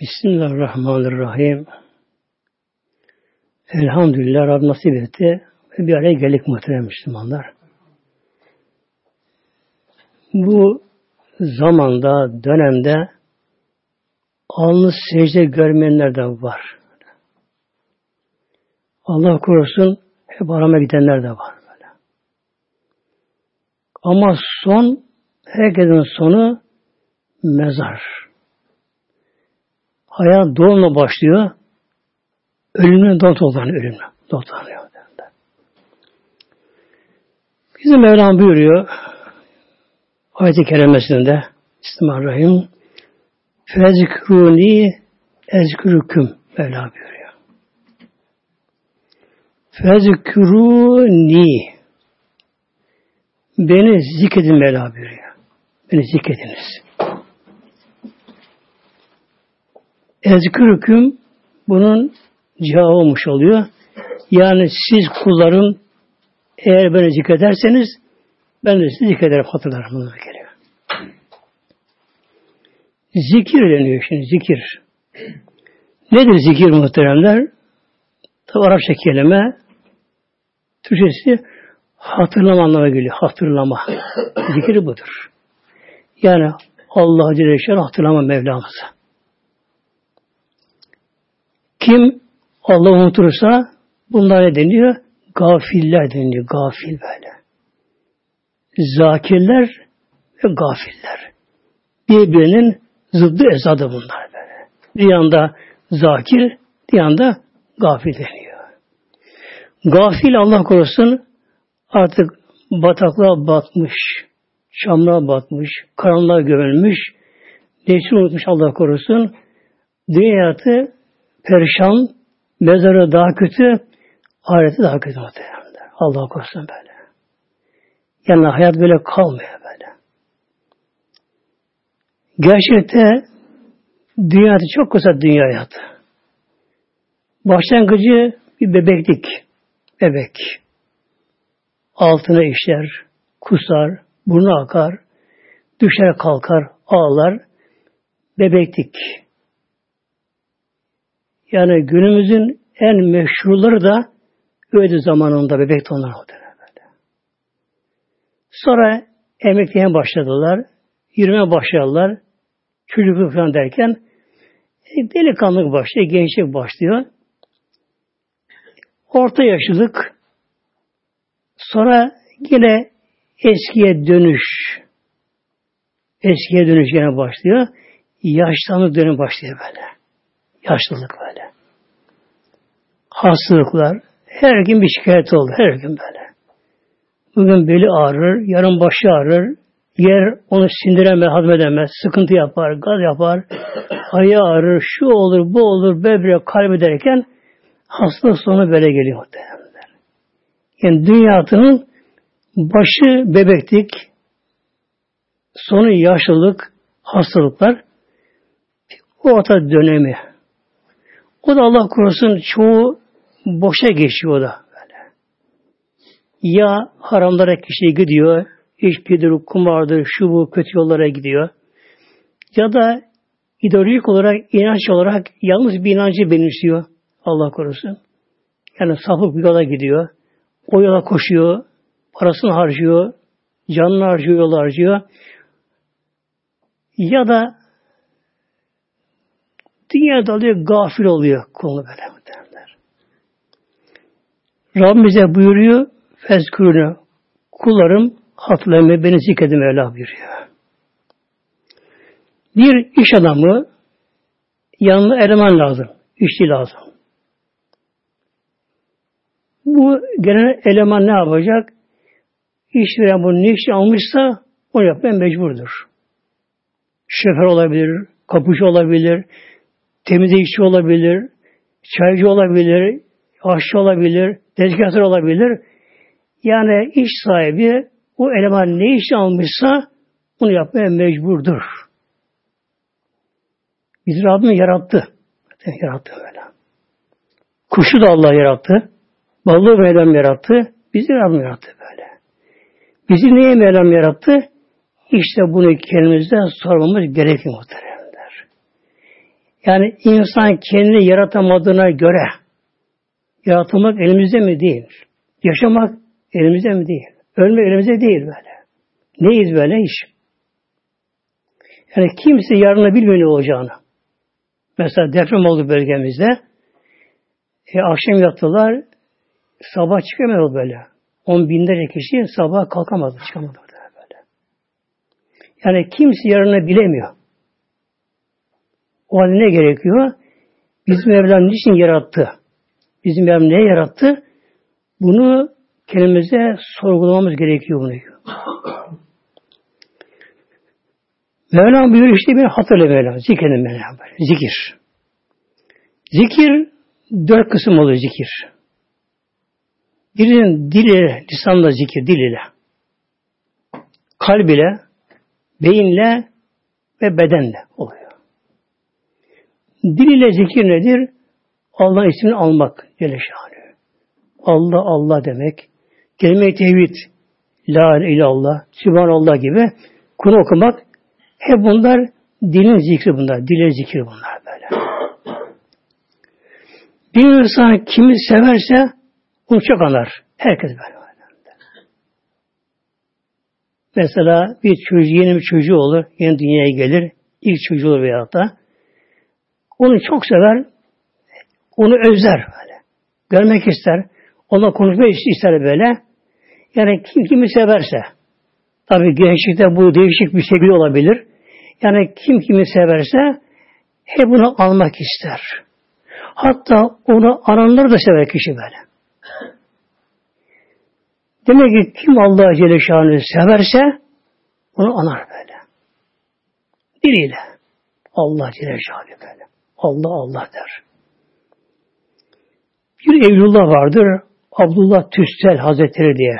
Bismillahirrahmanirrahim. Elhamdülillah Rabbim nasip etti. Ve bir araya geldik muhterem Müslümanlar. Bu zamanda, dönemde alnı secde görmeyenler de var. Allah korusun hep arama gidenler de var. Böyle. Ama son, herkesin sonu mezar. Hayat doğumla başlıyor. Ölümle dot olan ölümle. Dot alıyor. Bizim Mevlam buyuruyor ayet-i kerimesinde Bismillahirrahmanirrahim Fezkuruni ezkürüküm Mevla buyuruyor. Fezkuruni Beni zikredin Mevla buyuruyor. Beni zikrediniz. Ezkürüküm bunun cevabı olmuş oluyor. Yani siz kullarım eğer beni zikrederseniz ben de sizi zikrederim, hatırlarım. Bunlara geliyor. Zikir deniyor şimdi, zikir. Nedir zikir muhteremler? Tabi Arapça kelime, Türkçesi hatırlama anlamına geliyor. Hatırlama. Zikir budur. Yani Allah Celle hatırlama Mevlamızı. Kim Allah unutursa bunlar ne deniyor? Gafiller deniyor. Gafil böyle. Zakirler ve gafiller. Birbirinin zıddı ezadı bunlar böyle. Bir yanda zakir, bir yanda gafil deniyor. Gafil Allah korusun artık bataklığa batmış, çamlığa batmış, karanlığa gömülmüş, nefsini unutmuş Allah korusun. Dünyatı perişan, mezarı daha kötü, ahireti daha kötü muhtemelen. Allah korusun böyle. Yani hayat böyle kalmıyor böyle. Gerçekte dünya çok kısa dünya hayatı. Başlangıcı bir bebeklik. Bebek. Altına işler, kusar, burnu akar, düşer kalkar, ağlar. Bebeklik. Yani günümüzün en meşhurları da öyle zamanında bebek onlar böyle. Sonra emekliye başladılar. Yürüme başladılar. Çocukluk falan derken e, delikanlık başlıyor, gençlik başlıyor. Orta yaşlılık sonra yine eskiye dönüş eskiye dönüş yine başlıyor. Yaşlanlık dönemi başlıyor böyle. Yaşlılık böyle. Hastalıklar. Her gün bir şikayet oldu. Her gün böyle. Bugün beli ağrır, yarın başı ağrır, yer onu sindiremez, hazmedemez, sıkıntı yapar, gaz yapar, ayağı ağrır, şu olur, bu olur, böbrek, kalbi derken hastalık sonu böyle geliyor muhtemelen. Yani dünyatının başı bebeklik, sonu yaşlılık, hastalıklar, o ata dönemi. O da Allah korusun çoğu boşa geçiyor da. Böyle. Ya haramlara kişi gidiyor, içkidir, kumardır, şu bu kötü yollara gidiyor. Ya da ideolojik olarak, inanç olarak yalnız bir inancı benimsiyor. Allah korusun. Yani sapık bir yola gidiyor. O yola koşuyor. Parasını harcıyor. Canını harcıyor, yol harcıyor. Ya da dünyada alıyor, gafil oluyor konu böyle derler. Rabbimize buyuruyor, fezkurunu kullarım hatırlamayı beni zikredin Mevla buyuruyor. Bir iş adamı yanına eleman lazım. işçi lazım. Bu gelen eleman ne yapacak? İşveren bunu ne iş almışsa onu yapmaya mecburdur. Şoför olabilir, kapıcı olabilir, temizlik işçi olabilir, çaycı olabilir, aşçı olabilir, tezgahtar olabilir. Yani iş sahibi o eleman ne iş almışsa bunu yapmaya mecburdur. Biz Rabbim yarattı. Yarattı böyle. Kuşu da Allah yarattı. Balığı Mevlam yarattı. Bizi Rabbim yarattı böyle. Bizi neye Mevlam yarattı? İşte bunu kendimizden sormamız gerekiyor. Yani insan kendini yaratamadığına göre yaratılmak elimizde mi değil? Yaşamak elimizde mi değil? Ölmek elimizde değil böyle. Neyiz böyle iş? Yani kimse yarını bilmiyor ne olacağını. Mesela deprem oldu bölgemizde. E, akşam yattılar. Sabah çıkamadı böyle. On binlerce kişi sabah kalkamadı, çıkamadı böyle. Yani kimse yarını bilemiyor. O halde ne gerekiyor? Bizim Mevlam niçin yarattı? Bizim Mevlam ne yarattı? Bunu kendimize sorgulamamız gerekiyor bunu. Mevlam buyuruyor işte bir hatırla Mevlam. Zikredin Mevlam. Zikir. Zikir dört kısım oluyor zikir. Birinin dil ile, lisanla zikir, dil ile. Kalb ile, beyinle ve bedenle oluyor. Dil ile zikir nedir? Allah ismini almak. Celle Allah Allah demek. Kelime-i tevhid. La ilallah, Sübhanallah gibi konu okumak hep bunlar dilin zikri bunlar. Dile zikri bunlar böyle. Bir insan kimi severse onu çok anar. Herkes böyle. Mesela bir çocuğu, yeni bir çocuğu olur, yeni dünyaya gelir, ilk çocuğu olur veyahut da. Onu çok sever, onu özler böyle. Görmek ister, onunla konuşmayı ister böyle. Yani kim kimi severse, tabi gençlikte bu değişik bir şekilde olabilir. Yani kim kimi severse hep bunu almak ister. Hatta onu ananları da sever kişi böyle. Demek ki kim Allah Celle severse onu anar böyle. Diliyle. Allah Celle Şan'ı. Allah Allah der. Bir Evlullah vardır. Abdullah Tüstel Hazretleri diye.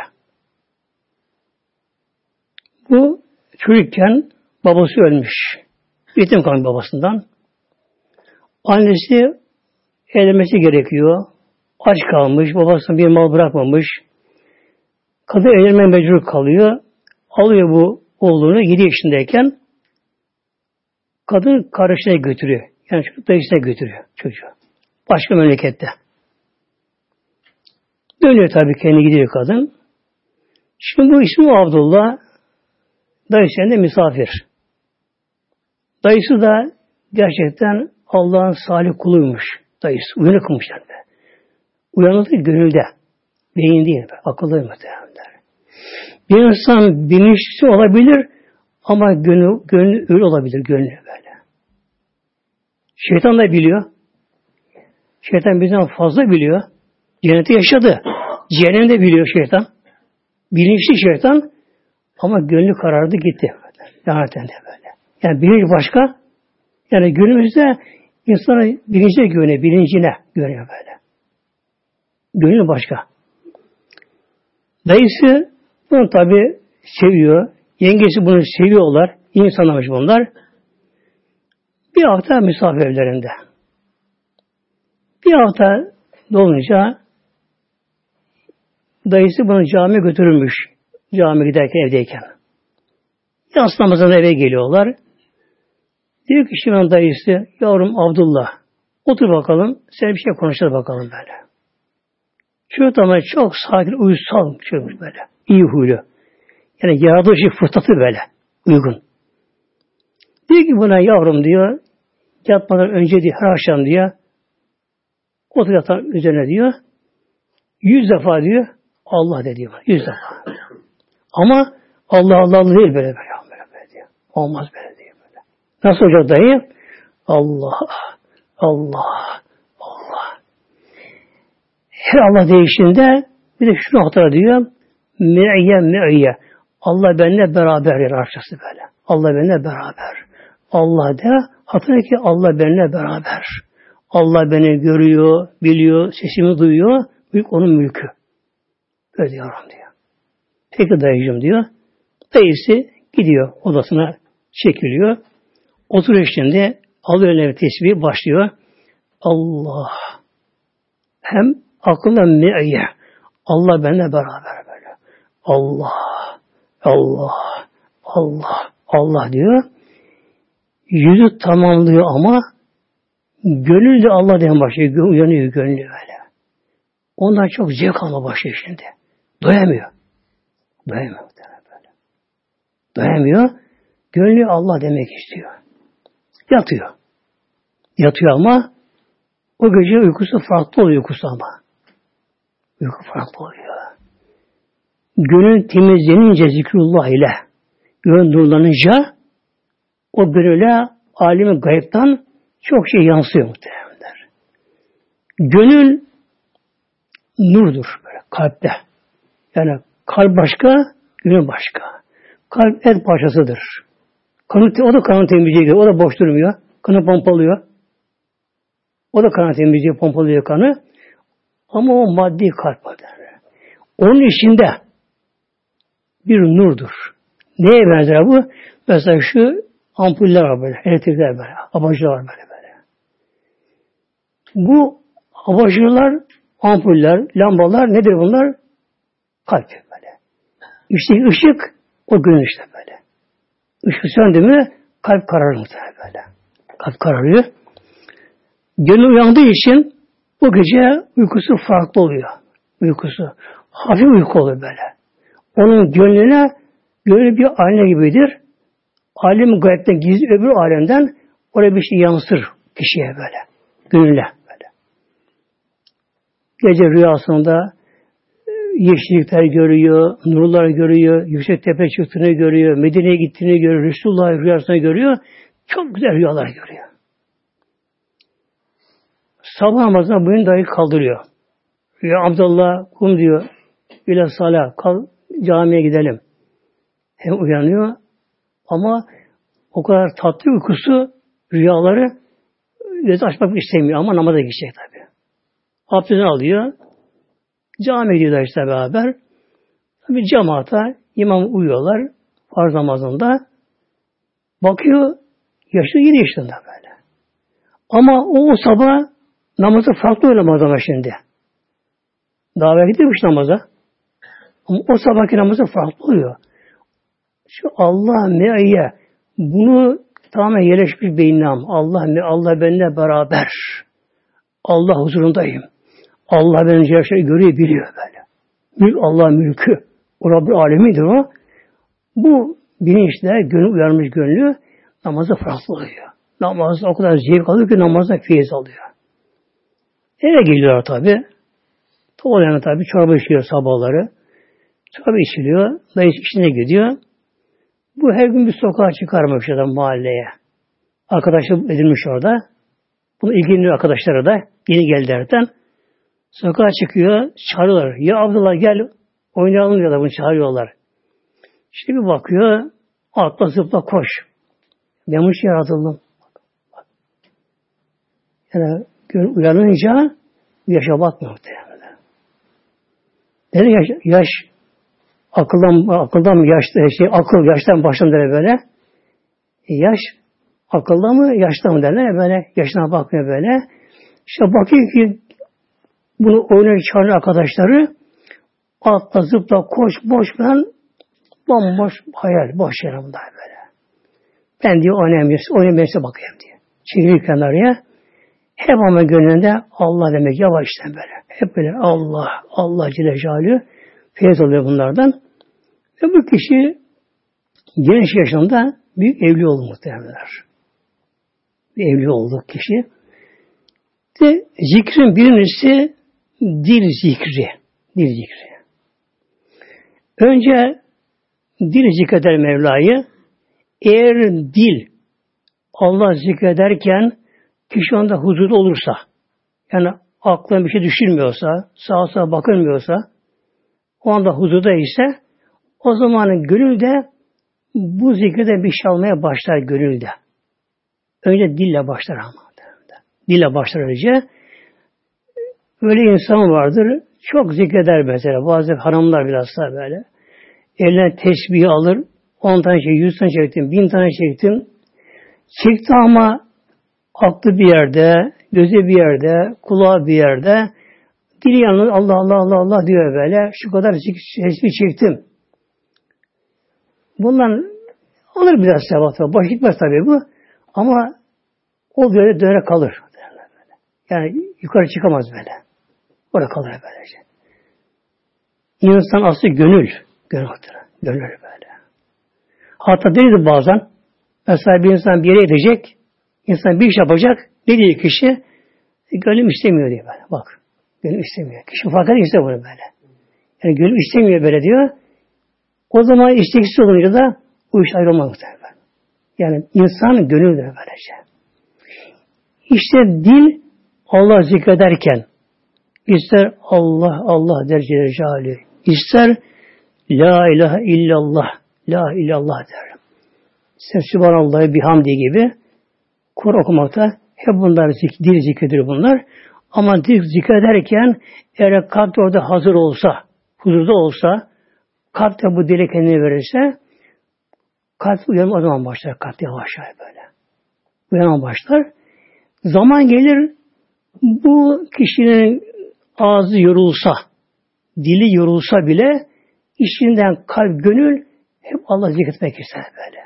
Bu çocukken babası ölmüş. Yetim kalmış babasından. Annesi evlenmesi gerekiyor. Aç kalmış. Babasına bir mal bırakmamış. Kadın evlenmeye mecbur kalıyor. Alıyor bu oğlunu 7 yaşındayken kadın kardeşine götürüyor. Yani dayısına götürüyor çocuğu. Başka memlekette. Dönüyor tabii kendi gidiyor kadın. Şimdi bu ismi Abdullah dayısının da misafir. Dayısı da gerçekten Allah'ın salih kuluymuş. Dayısı. Uyanık kılmış yani. Uyanıklık gönülde. Beyin değil. Akıllı muhtemelenler. Bir insan bilinçli olabilir ama gönül, gönül öyle olabilir. Gönlü böyle. Şeytan da biliyor. Şeytan bizden fazla biliyor. Cenneti yaşadı. Cehennemde biliyor şeytan. Bilinçli şeytan ama gönlü karardı gitti. Laneten de böyle. Yani bilinç başka. Yani günümüzde insana bilince güveniyor, bilincine güveniyor böyle. Gönül başka. Dayısı bunu tabi seviyor. Yengesi bunu seviyorlar. İnsanlarmış bunlar. Bir hafta misafir evlerinde. Bir hafta dolunca dayısı bunu camiye götürülmüş. Cami giderken evdeyken. Yas namazına eve geliyorlar. Diyor ki Şimen dayısı, yavrum Abdullah, otur bakalım, sen bir şey konuşalım bakalım böyle. Çocuk ama çok sakin, uysal çocuk böyle. İyi huylu. Yani yaratılışı fıtratı böyle. Uygun. Diyor ki buna yavrum diyor, yatmadan önce diyor, her akşam diyor, otur yatan üzerine diyor, yüz defa diyor, Allah de diyor. Yüz defa. Ama Allah Allah değil böyle böyle. böyle, böyle diyor. Olmaz böyle diyor böyle. Nasıl olacak dayı? Allah, Allah, Allah. Her Allah değiştiğinde bir de şunu hatırla diyor. Me'ye me'ye. Allah benimle beraber yer arşası böyle. Allah benimle beraber. Allah de hatırla ki Allah benimle beraber. Allah beni görüyor, biliyor, sesimi duyuyor. Büyük onun mülkü. Öyle diyorum diyor. Peki dayıcım diyor. Dayısı gidiyor odasına çekiliyor. Oturuyor şimdi alıyor eline tesbih başlıyor. Allah hem aklına me'ye Allah benimle beraber böyle. Allah Allah Allah Allah diyor. Yüzü tamamlıyor ama Gönül de Allah diye başlıyor. Uyanıyor gönlü böyle. Ondan çok zevk alma başlıyor şimdi. Doyamıyor. Doyamıyor. Böyle. Doyamıyor. Gönlü Allah demek istiyor. Yatıyor. Yatıyor ama o gece uykusu farklı oluyor uykusu ama. Uyku farklı oluyor. Gönül temizlenince zikrullah ile gönül nurlanınca o gönüle alemi gayiptan çok şey yansıyor muhtemelenler. Gönül nurdur böyle kalpte. Yani kalp başka, gönül başka. Kalp et parçasıdır. Kanı, o da kanı temizliyor. O da boş durmuyor. Kanı pompalıyor. O da kanı temizliyor, pompalıyor kanı. Ama o maddi kalp derler. Onun içinde bir nurdur. Neye benzer bu? Mesela şu ampuller var böyle, elektrikler böyle, abajurlar var böyle böyle. Bu abajurlar, ampuller, lambalar nedir bunlar? Kalp böyle. İşte ışık o gün işte böyle. Işık söndü mü kalp kararır muhtemelen böyle. Kalp kararıyor. Gönül uyandığı için bu gece uykusu farklı oluyor. Uykusu. Hafif uyku oluyor böyle. Onun gönlüne gönlü bir ayna gibidir. Alem gayipten gizli öbür alemden oraya bir şey yansır kişiye böyle. Gönüle böyle. Gece rüyasında e, yeşillikler görüyor, nurlar görüyor, yüksek tepe çıktığını görüyor, Medine'ye gittiğini görüyor, Resulullah rüyasını görüyor. Çok güzel rüyalar görüyor. Sabah namazına boyun dahi kaldırıyor. Ya Abdullah kum diyor. İle salah kal camiye gidelim. Hem uyanıyor ama o kadar tatlı uykusu rüyaları göz açmak istemiyor ama namaza gidecek tabi. Abdestini alıyor. Camiye gidiyorlar işte beraber. Tabi cemaata imam uyuyorlar farz namazında. Bakıyor yaşı yedi yaşında böyle. Ama o, o sabah Namazı farklı öyle namaz ama şimdi. Daha gidiyormuş namaza. Ama o sabahki namazı farklı oluyor. Şu Allah me'ye bunu tamamen yerleşmiş beynam. Allah me Allah benimle beraber. Allah huzurundayım. Allah beni her şeyi görüyor, biliyor böyle. Mülk Allah mülkü. O Rabbül alemidir o. Bu bilinçle gönül uyarmış gönlü namazı farklı oluyor. Namaz o kadar zevk alıyor ki namazda feyiz alıyor. Eve geliyorlar tabi. Oğlanı tabi çorba içiyor sabahları. Çorba içiliyor. Dayı işine gidiyor. Bu her gün bir sokağa çıkarmış adam mahalleye. Arkadaşlık edilmiş orada. Bunu ilgileniyor arkadaşları da. Yeni geldilerden. Sokağa çıkıyor. Çağırıyorlar. Ya Abdullah gel oynayalım diyorlar. Bunu çağırıyorlar. İşte bir bakıyor. Atla zıpla koş. Şey yaratıldım. Yani uyanınca yaşa bakmıyor. Dedi yaş, yaş akıldan akıldan yaş şey akıl yaştan başlandı böyle. E, yaş akılda mı yaşta mı derler böyle yaşına bakmıyor böyle. İşte bakıyor ki bunu oynayıp çağırıyor arkadaşları atla zıpla koş boş ben bomboş hayal boş yanımda böyle. Ben diyor oynayamıyorsun oynayamıyorsun bakayım diyor. Çekiliyor kenarıya hep ama gönlünde Allah demek yavaştan böyle. Hep böyle Allah, Allah Celle Celaluhu feyiz oluyor bunlardan. Ve bu kişi genç yaşında büyük evli oldu muhtemelenler. Bir evli oldu kişi. De zikrin birincisi dil zikri. Dil zikri. Önce dil zikreder Mevla'yı. Eğer dil Allah zikrederken kişi anda huzurda olursa, yani aklına bir şey düşünmüyorsa, sağa sağa bakılmıyorsa, o anda huzurda ise, o zaman gönülde bu zikirde bir şey almaya başlar gönülde. Önce dille başlar ama. Dille başlar önce. Öyle insan vardır, çok zikreder mesela. Bazı hanımlar biraz daha böyle. Eline tesbih alır, 10 tane şey, 100 tane çektim, 1000 tane çektim. Çekti ama aklı bir yerde, gözü bir yerde, kulağı bir yerde, dili yalnız Allah Allah Allah Allah diyor böyle. Şu kadar tesbih çektim. Bundan alır biraz sevap. Baş gitmez tabii bu. Ama o böyle döne kalır. Yani yukarı çıkamaz böyle. Orada kalır böylece. İnsan aslı gönül. Gönül, gönül böyle. Hatta deriz bazen mesela bir insan bir yere gidecek insan bir iş yapacak ne diyor kişi? E, gönlüm istemiyor diyor böyle. Bak. Gönlüm istemiyor. Kişi farkında istemiyor bunu böyle. Yani gönlüm istemiyor böyle diyor. O zaman isteksiz olunca da bu iş ayrılmak muhtemelen. Yani insan gönüldür böylece. İşte dil Allah zikrederken ister Allah Allah der Celle ister La ilahe illallah La illallah der. İster Sübhanallah'ı bihamdi gibi Kur okumakta hep bunlar zik, dil zikredir bunlar. Ama dil zikrederken eğer kalp orada hazır olsa, huzurda olsa, kalp de bu dile kendini verirse kalp uyanma o zaman başlar. Kalp yavaş yavaş böyle. Uyanma başlar. Zaman gelir bu kişinin ağzı yorulsa, dili yorulsa bile içinden kalp, gönül hep Allah zikretmek ister böyle.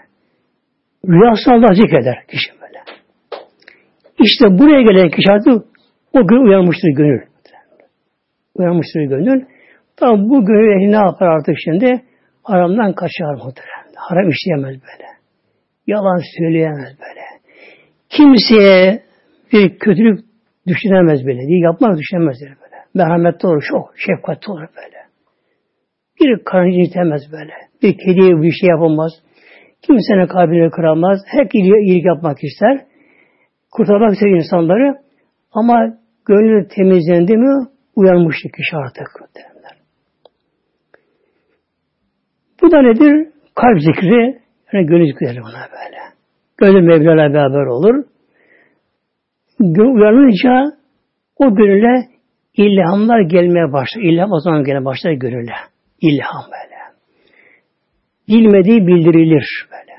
Rüyası Allah zikreder kişi böyle. İşte buraya gelen kişi artık o gün uyanmıştır gönül. Uyanmıştır gönül. Tam bu gönül ehli ne yapar artık şimdi? Haramdan kaçar muhtemelen. Haram işleyemez böyle. Yalan söyleyemez böyle. Kimseye bir kötülük düşünemez böyle. Değil, yapmak düşünemez böyle. Merhametli olur, çok şefkatli olur böyle. Bir karıncı itemez böyle. Bir kediye bir şey yapamaz. Kimsenin kalbini kıramaz. Hep iyilik yapmak ister. Kurtarmak ister insanları. Ama gönlü temizlendi mi uyanmıştı kişi artık. Bu da nedir? Kalp zikri, yani gönül zikri buna böyle. Gönül Mevla'yla beraber olur. Uyanınca o gönüle ilhamlar gelmeye başlar. İlham o zaman gene başlar gönüle. İlham böyle. Bilmediği bildirilir böyle.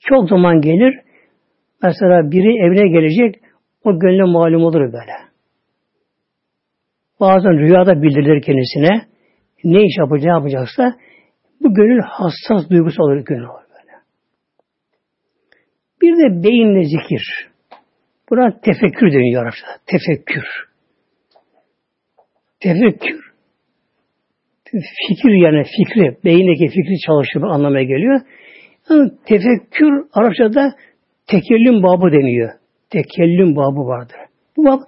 Çok zaman gelir. Mesela biri evine gelecek, o gönlüne malum olur böyle. Bazen rüyada bildirilir kendisine. Ne iş yapacak, ne yapacaksa bu gönül hassas duygusu olur gönül olur böyle. Bir de beyinle zikir. Buna tefekkür deniyor Arapçada. Tefekkür. Tefekkür. Fikir yani fikri, beyindeki fikri çalışır anlamaya geliyor. Yani tefekkür Arapçada tekellüm babı deniyor. Tekellüm babı vardır. Bu bab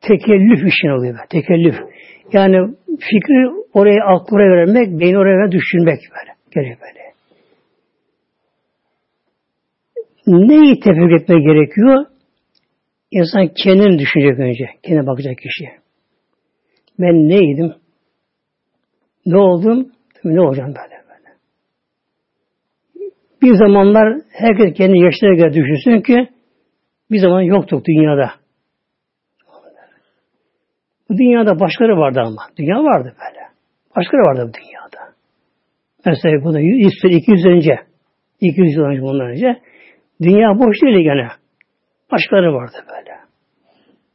tekellüf işin oluyor. Tekellüf. Yani fikri oraya aklı vermek, beyni oraya düşünmek böyle. Geliyor böyle. Neyi tefekkür etmek gerekiyor? İnsan kendini düşünecek önce. Kendine bakacak kişi. Ben neydim? Ne oldum? Ne olacağım böyle. Bir zamanlar herkes kendi yaşına göre düşünsün ki bir zaman yoktuk dünyada. Bu dünyada başkaları vardı ama. Dünya vardı böyle. Başkaları vardı bu dünyada. Mesela bu da 100 200 önce 200 yıl önce bundan önce dünya boş değil gene. Başkaları vardı böyle.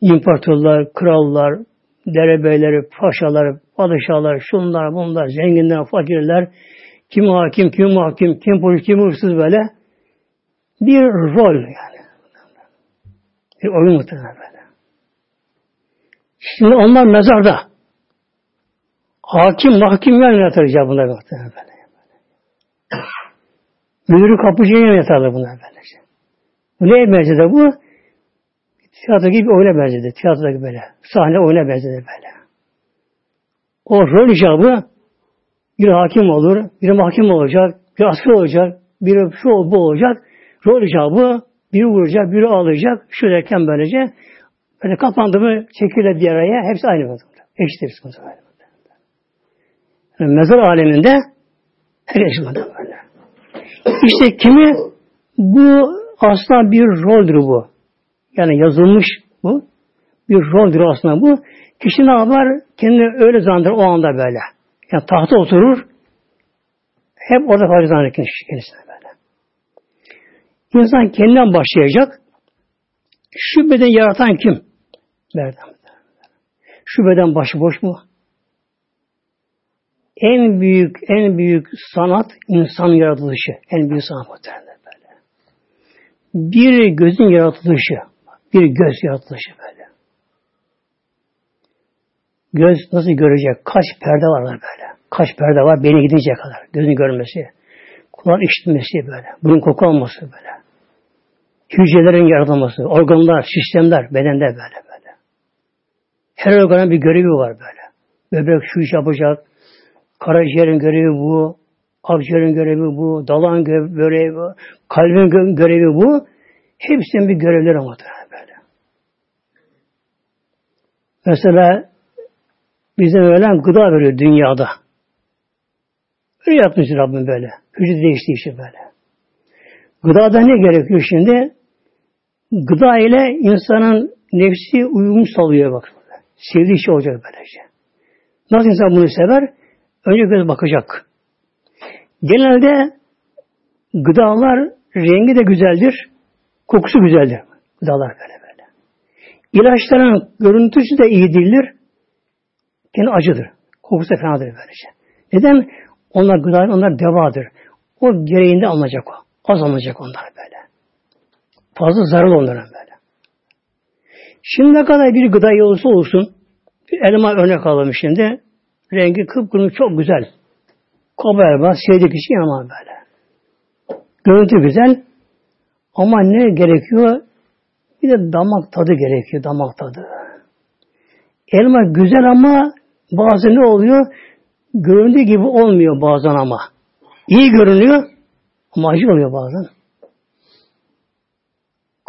İmparatorlar, krallar, derebeyleri, paşaları, padişahlar, şunlar, bunlar, zenginler, fakirler, kim hakim, kim hakim, kim polis, kim hırsız böyle bir rol yani. Bir oyun muhtemelen böyle. Şimdi onlar mezarda. Hakim, mahkim yan yatıracak bunlar muhtemelen böyle. Müdürü kapıcıya yan yatarlar bunlar böylece. Bu neye benzedi bu? Tiyatro gibi oyuna benzedi. Tiyatro gibi böyle. Sahne oyuna benzedi böyle. O rol icabı bir hakim olur, bir mahkum olacak, bir asker olacak, bir şu bu olacak. Rol icabı biri vuracak, biri alacak. Şu derken böylece böyle kapandı mı çekilir bir araya. Hepsi aynı böyle. Eşit hepsi aynı. Yani mezar aleminde her yaşamada böyle. İşte kimi bu aslında bir roldür bu. Yani yazılmış bu. Bir roldür aslında bu. Kişi ne yapar? Kendini öyle zanneder o anda böyle. Yani tahta oturur. Hep orada kalacak zanneder kendisine böyle. İnsan kendinden başlayacak. Şu beden yaratan kim? Berdan. Şu beden başıboş mu? En büyük, en büyük sanat insan yaratılışı. En büyük sanat muhtemelen böyle. Bir gözün yaratılışı. bir göz yaratılışı böyle. Göz nasıl görecek? Kaç perde var böyle. Kaç perde var beni gidince kadar. Gözün görmesi. Kulağın işitmesi böyle. Burun koku alması böyle. Hücrelerin yaratılması, organlar, sistemler bedende böyle böyle. Her organın bir görevi var böyle. Böbrek şu iş yapacak, karaciğerin görevi bu, akciğerin görevi bu, dalağın görevi bu, kalbin görevi bu. Hepsinin bir görevleri ama böyle. Mesela bize öyle gıda veriyor dünyada. Öyle yapmış Rabbim böyle. Hücre değişti işte böyle. Gıdada ne gerekiyor şimdi? Gıda ile insanın nefsi uyum sağlıyor bak. Sevdiği şey olacak böylece. Nasıl insan bunu sever? Önce göz bakacak. Genelde gıdalar rengi de güzeldir, kokusu güzeldir. Gıdalar böyle böyle. İlaçların görüntüsü de iyi değildir. Kendi acıdır. Kokusu da fenadır böylece. Neden? Onlar gıdalar, onlar devadır. O gereğinde alınacak o. Az alınacak onlar böyle. Fazla zararlı onlara böyle. Şimdi ne kadar bir gıda olursa olsun, bir elma örnek alalım şimdi. Rengi kıpkırmızı çok güzel. Kaba elma, sevdik kişi ama böyle. Görüntü güzel. Ama ne gerekiyor? Bir de damak tadı gerekiyor, damak tadı. Elma güzel ama bazı ne oluyor? Göründüğü gibi olmuyor bazen ama. İyi görünüyor acı oluyor bazen.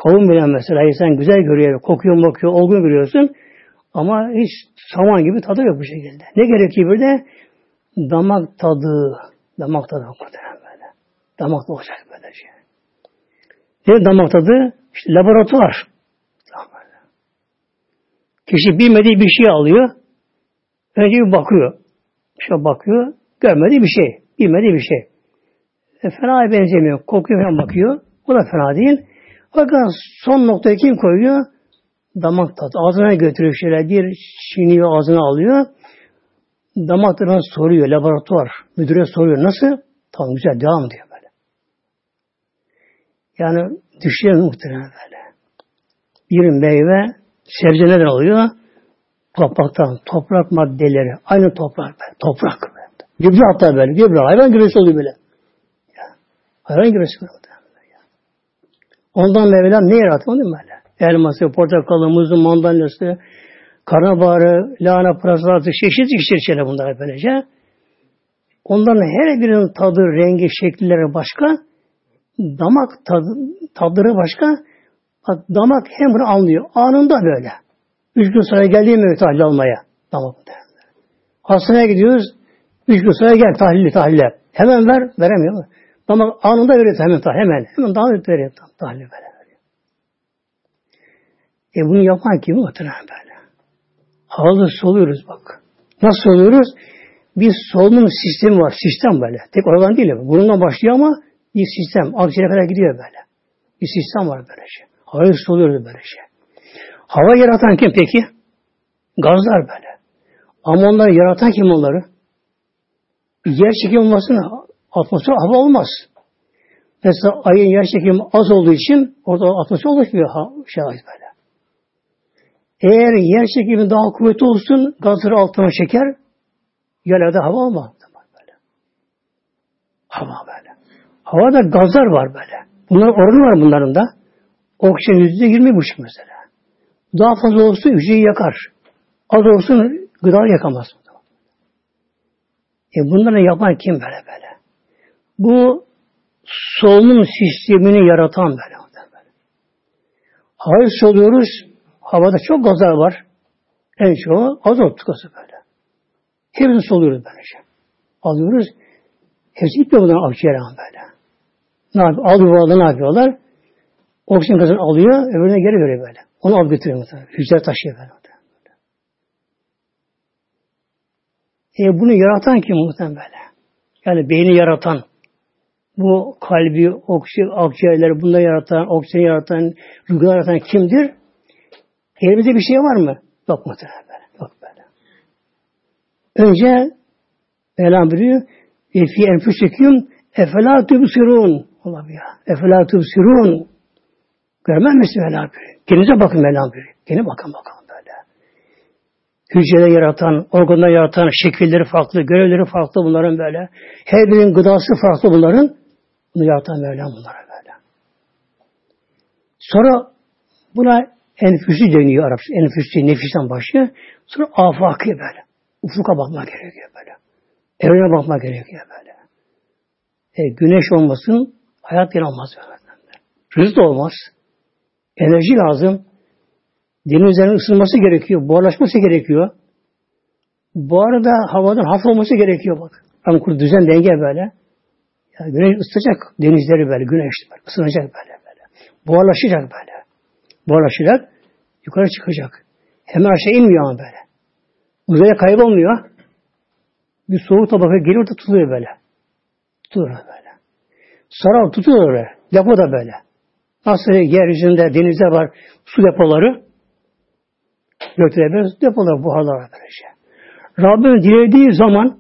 Kavun bile mesela insan güzel görüyor, kokuyor mokuyor, olgun görüyorsun. Ama hiç saman gibi tadı yok bu şekilde. Ne gerekiyor bir de? Damak tadı. Damak tadı muhtemelen böyle. Damak olacak böyle şey. Ne damak tadı? İşte laboratuvar. Kişi bilmediği bir şey alıyor. Önce bir bakıyor. İşte bakıyor. Görmediği bir şey. Bilmediği bir şey. E, fena benzemiyor. Kokuyor falan bakıyor. O da fena değil. Fakat son noktayı kim koyuyor? Damak tadı. Ağzına götürüyor şöyle bir çiğniyor ağzına alıyor. Damak tadına soruyor. Laboratuvar. Müdüre soruyor. Nasıl? Tamam güzel devam diyor böyle. Yani düşünün muhtemelen böyle. Bir meyve sebze neden oluyor? Topraktan. Toprak maddeleri. Aynı toprak. Böyle. Toprak. Gübre hatta böyle. Gübre. Hayvan gübresi oluyor böyle. Hayvan gübresi böyle. Ondan Mevlam ne yarattı onu böyle? Elması, portakalı, muzu, mandalyası, karnabaharı, lahana, pırasalatı, çeşit çeşit şeyler bunlar böylece. Onların her birinin tadı, rengi, şekilleri başka. Damak tadı, tadları başka. Bak damak hem bunu anlıyor. Anında böyle. Üç gün sonra geldiği mi tahlil almaya? Damak Hastaneye gidiyoruz. Üç gün sonra gel tahlil tahlile. Hemen ver, veremiyor. Damak anında veriyor hemen. Hemen. Hemen daha veriyor tahlil böyle. E bunu yapan kim? Muhtemelen böyle. Havalı soluyoruz bak. Nasıl soluyoruz? Bir solunum sistemi var. Sistem böyle. Tek organ değil. Burundan başlıyor ama bir sistem. Akciğere kadar gidiyor böyle. Bir sistem var böyle şey. Havayı soluyoruz böyle şey. Hava yaratan kim peki? Gazlar böyle. Ama onları yaratan kim onları? Yer çekimi olmasın atmosfer hava olmaz. Mesela ayın yer çekimi az olduğu için orada atmosfer oluşmuyor şey böyle. Eğer yer çekimi daha kuvvetli olsun, gazları altına çeker, yerlerde hava olmaz. Böyle. Hava böyle. Havada gazlar var böyle. Bunların oranı var bunların da. Oksijen yüzde yirmi buçuk mesela. Daha fazla olsun hücreyi yakar. Az olsun gıda yakamaz. E bunları yapan kim böyle böyle? Bu solunum sistemini yaratan böyle. Havayı soluyoruz, Havada çok gazlar var. En çoğu azot gazı böyle. Hepsini soluyoruz böylece. Alıyoruz. Hepsi ipte bundan akciğer böyle. Ne yapıyor? Al yuvarda ne yapıyorlar? Oksijen gazını alıyor, öbürüne geri veriyor böyle. Onu alıp götürüyor muhtemelen. Hücre taşıyor böyle. E bunu yaratan kim muhtemelen böyle? Yani beyni yaratan, bu kalbi, oksijen, akciğerleri bunları yaratan, oksijen yaratan, rüzgar yaratan kimdir? Elimizde bir şey var mı? Yok muhtemelen. Yok böyle. Önce Mevlam buyuruyor fi enfüseküm efelâ tübsirûn Allah ya. Efelâ tübsirûn Görmez misin Mevlam buyuruyor. Kendinize bakın Mevlam buyuruyor. Kendine bakın bakalım böyle. Hücreleri yaratan, organları yaratan, şekilleri farklı, görevleri farklı bunların böyle. Her birinin gıdası farklı bunların. Bunu yaratan Mevlam bunlara böyle. Sonra buna enfüsü deniyor Arapça. Enfüsü nefisten başlıyor. Sonra afakı böyle. Ufuka bakmak gerekiyor böyle. Evrene bakmak gerekiyor böyle. E, güneş olmasın, hayat yer olmaz. Rızk da olmaz. Enerji lazım. Denizlerin ısınması gerekiyor. Buharlaşması gerekiyor. Bu arada havadan hafif olması gerekiyor bak. Tam kur düzen denge böyle. Yani güneş ısıtacak denizleri böyle, güneş böyle, ısınacak böyle böyle. Buharlaşacak böyle. Buharlaşacak, yukarı çıkacak. Hemen aşağı inmiyor ama böyle. Uzaya kaybolmuyor. Bir soğuk tabaka geliyor da tutuluyor böyle. Tutuluyor böyle. Saral tutuyor oraya. Depo da böyle. Nasıl yeryüzünde, denizde var su depoları. Gökte böyle depolar, buharlar böylece. Rabbim dilediği zaman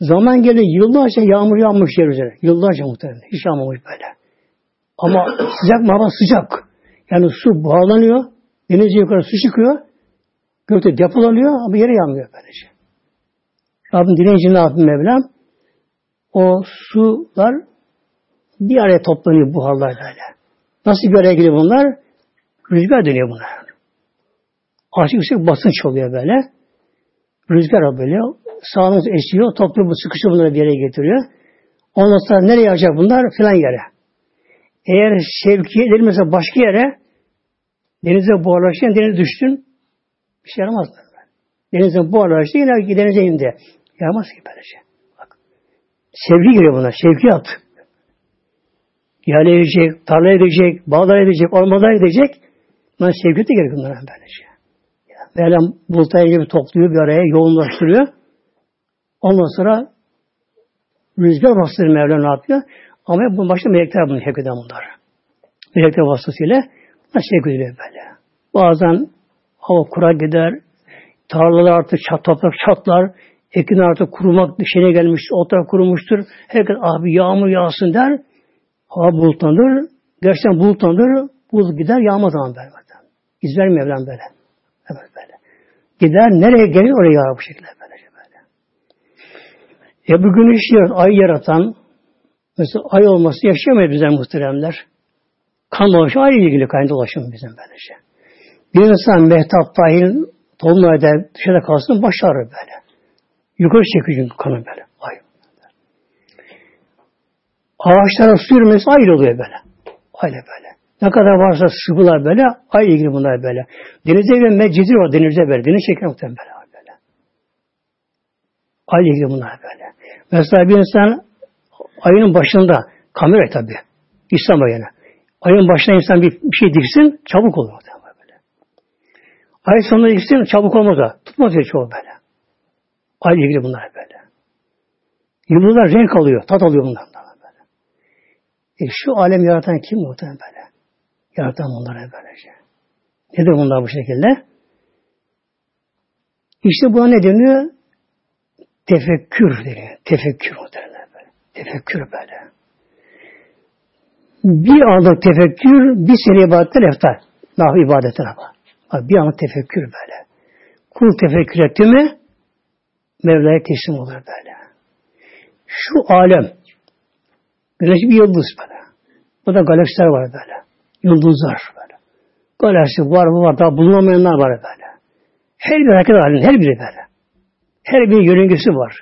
zaman geldi yıllarca yağmur yağmış yer üzerine. Yıllarca muhtemelen. Hiç yağmamış böyle. Ama sıcak mı hava sıcak. Yani su buharlanıyor. Denize yukarı su çıkıyor. Gökte depolanıyor ama yere yanmıyor böylece. Rabbim dileyince ne yaptı Mevlam? O sular bir araya toplanıyor buharlar böyle. Nasıl bir araya geliyor bunlar? Rüzgar dönüyor bunlar. Açık yüksek basınç oluyor böyle. Rüzgar böyle. Sağınız esiyor. Topluyor bu sıkışıyor bunları bir yere getiriyor. Ondan sonra nereye yağacak bunlar? Filan yere. Eğer şevki edilmese başka yere denize buharlaştın, denize düştün bir şey yaramaz. Denize buharlaştı yine denize indi. Yaramaz ki böyle şey. Bak. Sevgi giriyor buna. Şevkiyat. Yale edecek, tarla edecek, bağlar edecek, ormanlar edecek. Bunlar sevgi de gerekiyor bunlara böylece. Şey. Böyle bulutlar gibi topluyor bir araya, yoğunlaştırıyor. Ondan sonra rüzgar bastırır Mevla ne yapıyor? Ama bu başta melekler bunu hep eden bunlar. Melekler vasıtasıyla bunlar şey ediliyor böyle. Bazen hava kura gider, tarlalar artık çat, toprak çatlar, ekin artık kurumak şeyine gelmiş, otlar kurumuştur. Herkes abi yağmur yağsın der, hava bulutlanır, gerçekten bulutlanır, bulut gider, yağmaz zaman böyle. İz vermiyor Mevlam böyle. Evet böyle. Gider, nereye gelir oraya yağar bu şekilde böyle. Ya bu güneş yaratan, ay yaratan, mesela ay olması yaşayamayız bizden muhteremler. Kan dolaşımı ay ilgili kan dolaşımı bizim böylece. Bir insan mehtap dahil tohumlarda dışarıda kalsın baş ağrır böyle. Yukarı çekiyor kanı böyle. Ay. Ağaçlara su yürümesi ayrı oluyor böyle. Ayrı böyle. Ne kadar varsa sıvılar böyle, ay ilgili bunlar böyle. Denizde bir mecidi var denizde böyle. Deniz şeker muhtemelen böyle. böyle. Ay ilgili bunlar böyle. Mesela bir insan ayın başında, kamera tabi, İslam ayına. Ayın başına insan bir, bir şey diksin, çabuk olur böyle. Ay sonunda diksin, çabuk olmaz da. Tutmaz ya çoğu böyle. Ay ilgili bunlar böyle. Yıldızlar renk alıyor, tat alıyor bundan. Böyle. E şu alem yaratan kim muhtemelen böyle? Yaratan bunlara böylece. Nedir bunlar bu şekilde? İşte buna ne deniyor? Tefekkür deniyor. Tefekkür o derler böyle. Tefekkür böyle. Bir anlık tefekkür bir sene ibadetten eftar. Nah ibadetine bak. bak. Bir anlık tefekkür böyle. Kul tefekkür etti mi Mevla'ya teslim olur böyle. Şu alem güneş bir yıldız böyle. Bu da galaksiler var böyle. Yıldızlar böyle. Galaksi var mı var daha bulunamayanlar var böyle. Her bir hareket halinde, her biri böyle. Her bir yörüngesi var.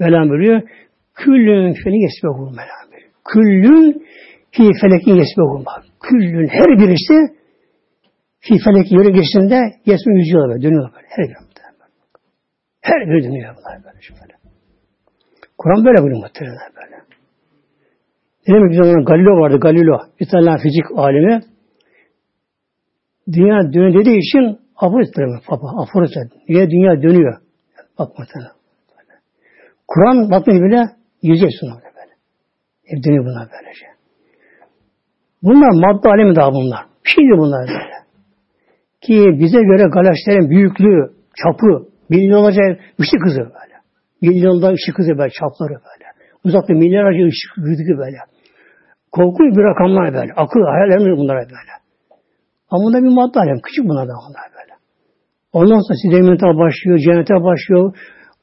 Mevlam buyuruyor. Küllün feni yesbehu Mevlam buyuruyor. Küllün fi felekin yesbehu Küllün her birisi fi felekin yörüngesinde yesme yüzüyor böyle. Dönüyor böyle. Her biri Her biri dönüyor bunlar böyle. böyle. Kur'an böyle buyuruyor muhtemelen böyle. Ne demek bir zaman Galileo vardı, Galileo. İtalyan fizik alimi. Dünya dönüyor dediği için afor ettiler. Afor ettiler. Niye dünya dönüyor? Bak mesela. Kur'an bakmayı bile yüzey sunuyor böyle. Hep dönüyor bunlar böylece. Bunlar madde alemi daha bunlar. Bir şey değil bunlar böyle. Ki bize göre galaksilerin büyüklüğü, çapı, milyon olacak ışık hızı böyle. Milyonda ışık hızı böyle, çapları böyle. Uzakta milyarlarca ışık hızı böyle. Korkunç bir rakamlar böyle. Akıl, hayal bunlara böyle. Ama bunda bir madde alem. Küçük bunlar da bunlar böyle. Ondan sonra sidemete başlıyor, cennete başlıyor,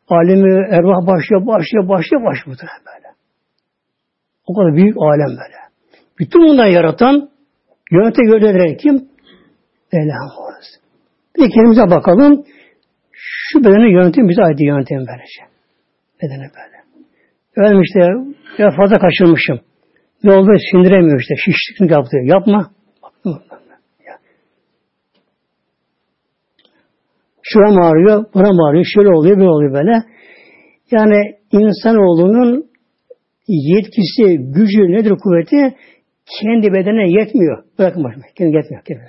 alemi ervah başlıyor, başlıyor, başlıyor, başlıyor böyle. O kadar büyük alem böyle. Bütün bunları yaratan, yönete gönderen kim? Elham Bir kendimize bakalım. Şu bedeni yönetim bize ait yönetim böylece. Bedene böyle. Efendim işte ya fazla kaçırmışım. Yolda sindiremiyor işte. Şişlik yaptı. Yapma. Şuram ağrıyor, buram ağrıyor, şöyle oluyor, böyle oluyor böyle. Yani insanoğlunun yetkisi, gücü nedir kuvveti? Kendi bedene yetmiyor. Bırakın başıma. Kendi yetmiyor. Kendi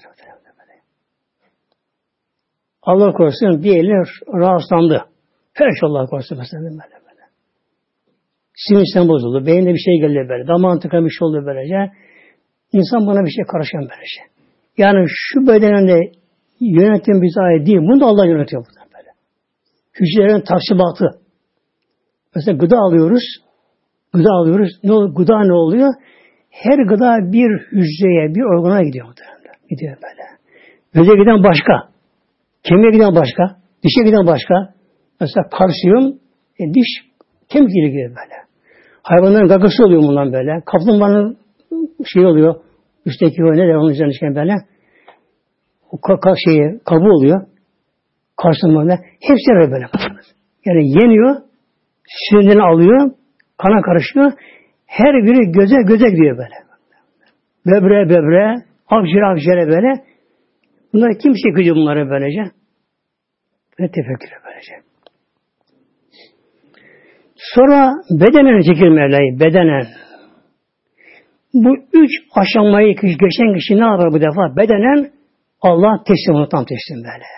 Allah korusun bir eli rahatsızlandı. Her şey Allah korusun mesela böyle böyle. Sinirsen bozuldu. Beyinde bir şey geldi böyle. Damağın tıkan şey oldu böylece. İnsan bana bir şey karışan böylece. Yani şu bedeninde yönetim bize ait değil. Bunu da Allah yönetiyor burada böyle. Hücrelerin taksibatı. Mesela gıda alıyoruz. Gıda alıyoruz. Ne oluyor? Gıda ne oluyor? Her gıda bir hücreye, bir organa gidiyor muhtemelen. Gidiyor böyle. Göze giden başka. Kemiğe giden başka. Dişe giden başka. Mesela kalsiyum, e, diş kemik ile gidiyor böyle. Hayvanların gagası oluyor bundan böyle. Kaplumbağanın şey oluyor. Üstteki o ne der onun üzerine böyle kaka şeyi, kabı oluyor. Karşılığında hepsi böyle böyle. Yani yeniyor, sinirini alıyor, kana karışıyor. Her biri göze göze gidiyor böyle. Böbre böbre, akciğer akciğere böyle. Bunlar kim çekiyor bunları böylece? Ve tefekkür böylece. Sonra bedenen çekir Mevla'yı, bedenen. Bu üç aşamayı geçen kişi ne yapar bu defa? Bedenen Allah teslim onu tam teslim böyle.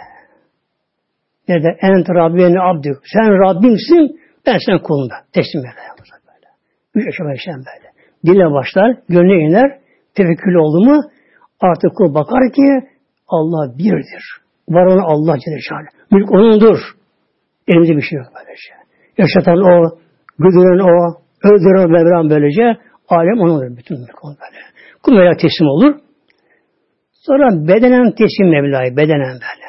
Ne de ent Rabbiyeni abdü. Sen Rabbimsin, ben sen kulunda. Teslim böyle. böyle. Üç aşama işlem böyle. Dille başlar, gönlüne iner, tefekkül oldu mu artık kul bakar ki Allah birdir. Var onu Allah Celle Şahane. Mülk O'nundur. Elimizde bir şey yok böylece. Yaşatan O, güldüren O, öldüren Mevlam böylece. Alem O'nundur. Bütün mülk O'nun böyle. Kul veya teslim olur. Sonra bedenen teslim Mevla'yı, bedenen böyle.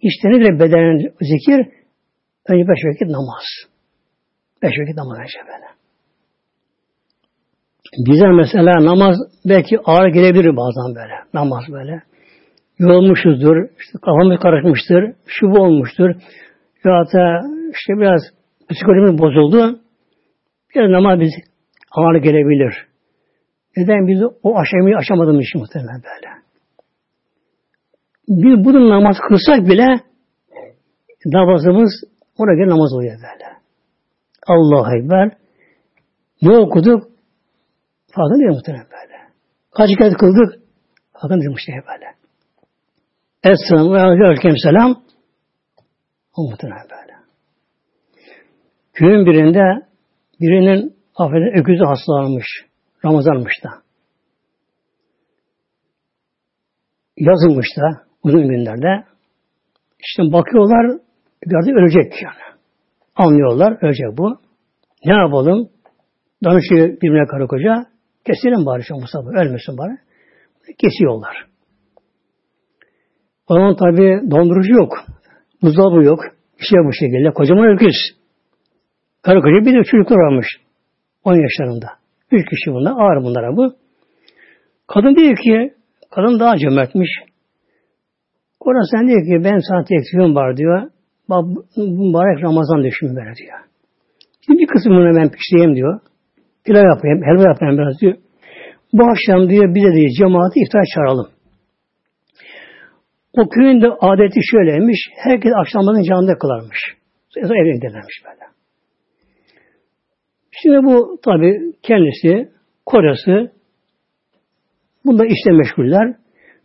İşte nedir bedenen zikir? Önce beş vakit namaz. Beş vakit namaz önce böyle. Bize mesela namaz belki ağır gelebilir bazen böyle. Namaz böyle. Yorulmuşuzdur, işte kafamız karışmıştır, şu bu olmuştur. Ya da işte biraz psikolojimiz bozuldu. Biraz namaz biz ağır gelebilir. Neden biz o aşamayı aşamadığımız için muhtemelen böyle bir bunu namaz kılsak bile namazımız ona göre namaz oluyor böyle. Allah Ekber. Ne okuduk? Farkında değil muhtemelen böyle. Kaç kez kıldık? Farkında değil şey böyle. Esselamu Aleyküm Selam. O muhtemelen böyle. Köyün birinde birinin affedin öküzü hastalanmış. Ramazanmış da. Yazılmış da uzun günlerde. İşte bakıyorlar, gördü ölecek yani. Anlıyorlar, ölecek bu. Ne yapalım? Danışıyor birbirine karı koca. Keselim bari şu Mustafa, ölmesin bari. Kesiyorlar. O zaman tabi dondurucu yok. Buzdolabı yok. Bir şey bu şekilde. Kocaman öküz. Karı koca bir de çocuklar varmış. 10 yaşlarında. Üç kişi bunlar. Ağır bunlara bu. Kadın diyor ki, kadın daha cömertmiş. Orası diyor ki ben sana teklifim var diyor. Bak mübarek Ramazan düşün böyle diyor. Şimdi bir kısmını ben pişireyim diyor. Pilav yapayım, helva yapayım biraz diyor. Bu akşam diyor bize diyor cemaati iftar çağıralım. O köyün de adeti şöyleymiş. Herkes akşamların camide kılarmış. Giderlermiş böyle. Şimdi bu tabi kendisi, kocası bunda işte meşguller.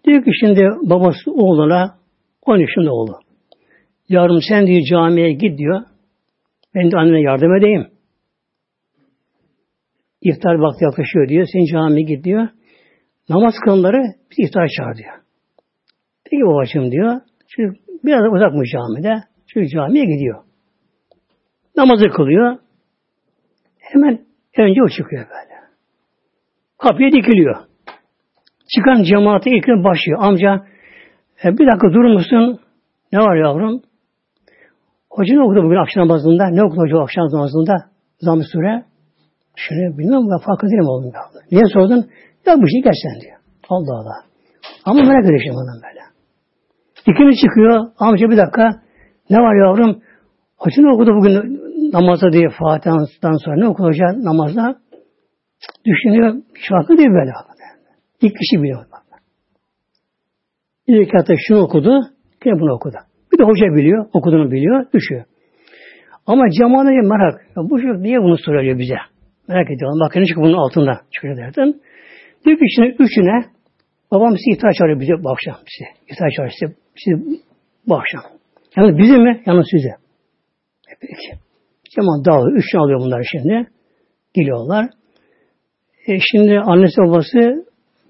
Diyor ki şimdi babası oğluna 10 yaşında oğlu. Yarın sen diyor camiye git diyor. Ben de annene yardım edeyim. İftar vakti yaklaşıyor diyor. Sen camiye git diyor. Namaz kılınları bir iftar çağır diyor. Peki babacığım diyor. Çünkü biraz uzakmış camide. Çünkü camiye gidiyor. Namazı kılıyor. Hemen önce o çıkıyor böyle. Kapıya dikiliyor. Çıkan cemaate ilk başlıyor. Amca e, bir dakika durur musun? Ne var yavrum? Hoca ne okudu bugün akşam namazında? Ne okudu hoca akşam namazında? Zam-ı sure. Şunu bilmiyorum ben farkı değilim oğlum. Niye sordun? Ya bu şey gelsen diyor. Allah Allah. Ama merak ediyor şimdi ondan böyle. İkimiz çıkıyor. Amca bir dakika. Ne var yavrum? Hoca ne okudu bugün namazda diye Fatiha'dan sonra ne okudu hoca namazda? Düşünüyor. Şarkı değil böyle. İlk kişi biliyor. İlk hatta şunu okudu. Yine bunu okudu. Bir de hoca biliyor. Okuduğunu biliyor. Düşüyor. Ama cemaate merak. Ya bu çocuk niye bunu soruyor bize? Merak ediyorlar. Bakın çünkü bunun altında çıkıyor derdim. Diyor ki şimdi üçüne babam size ihtiyaç çağırıyor bize bu akşam size. İhtiyaç çağırıyor size, size bu akşam. Yani bize mi? Yalnız size. E peki. Cemaat dağılıyor. Üç alıyor bunları şimdi. Geliyorlar. E şimdi annesi babası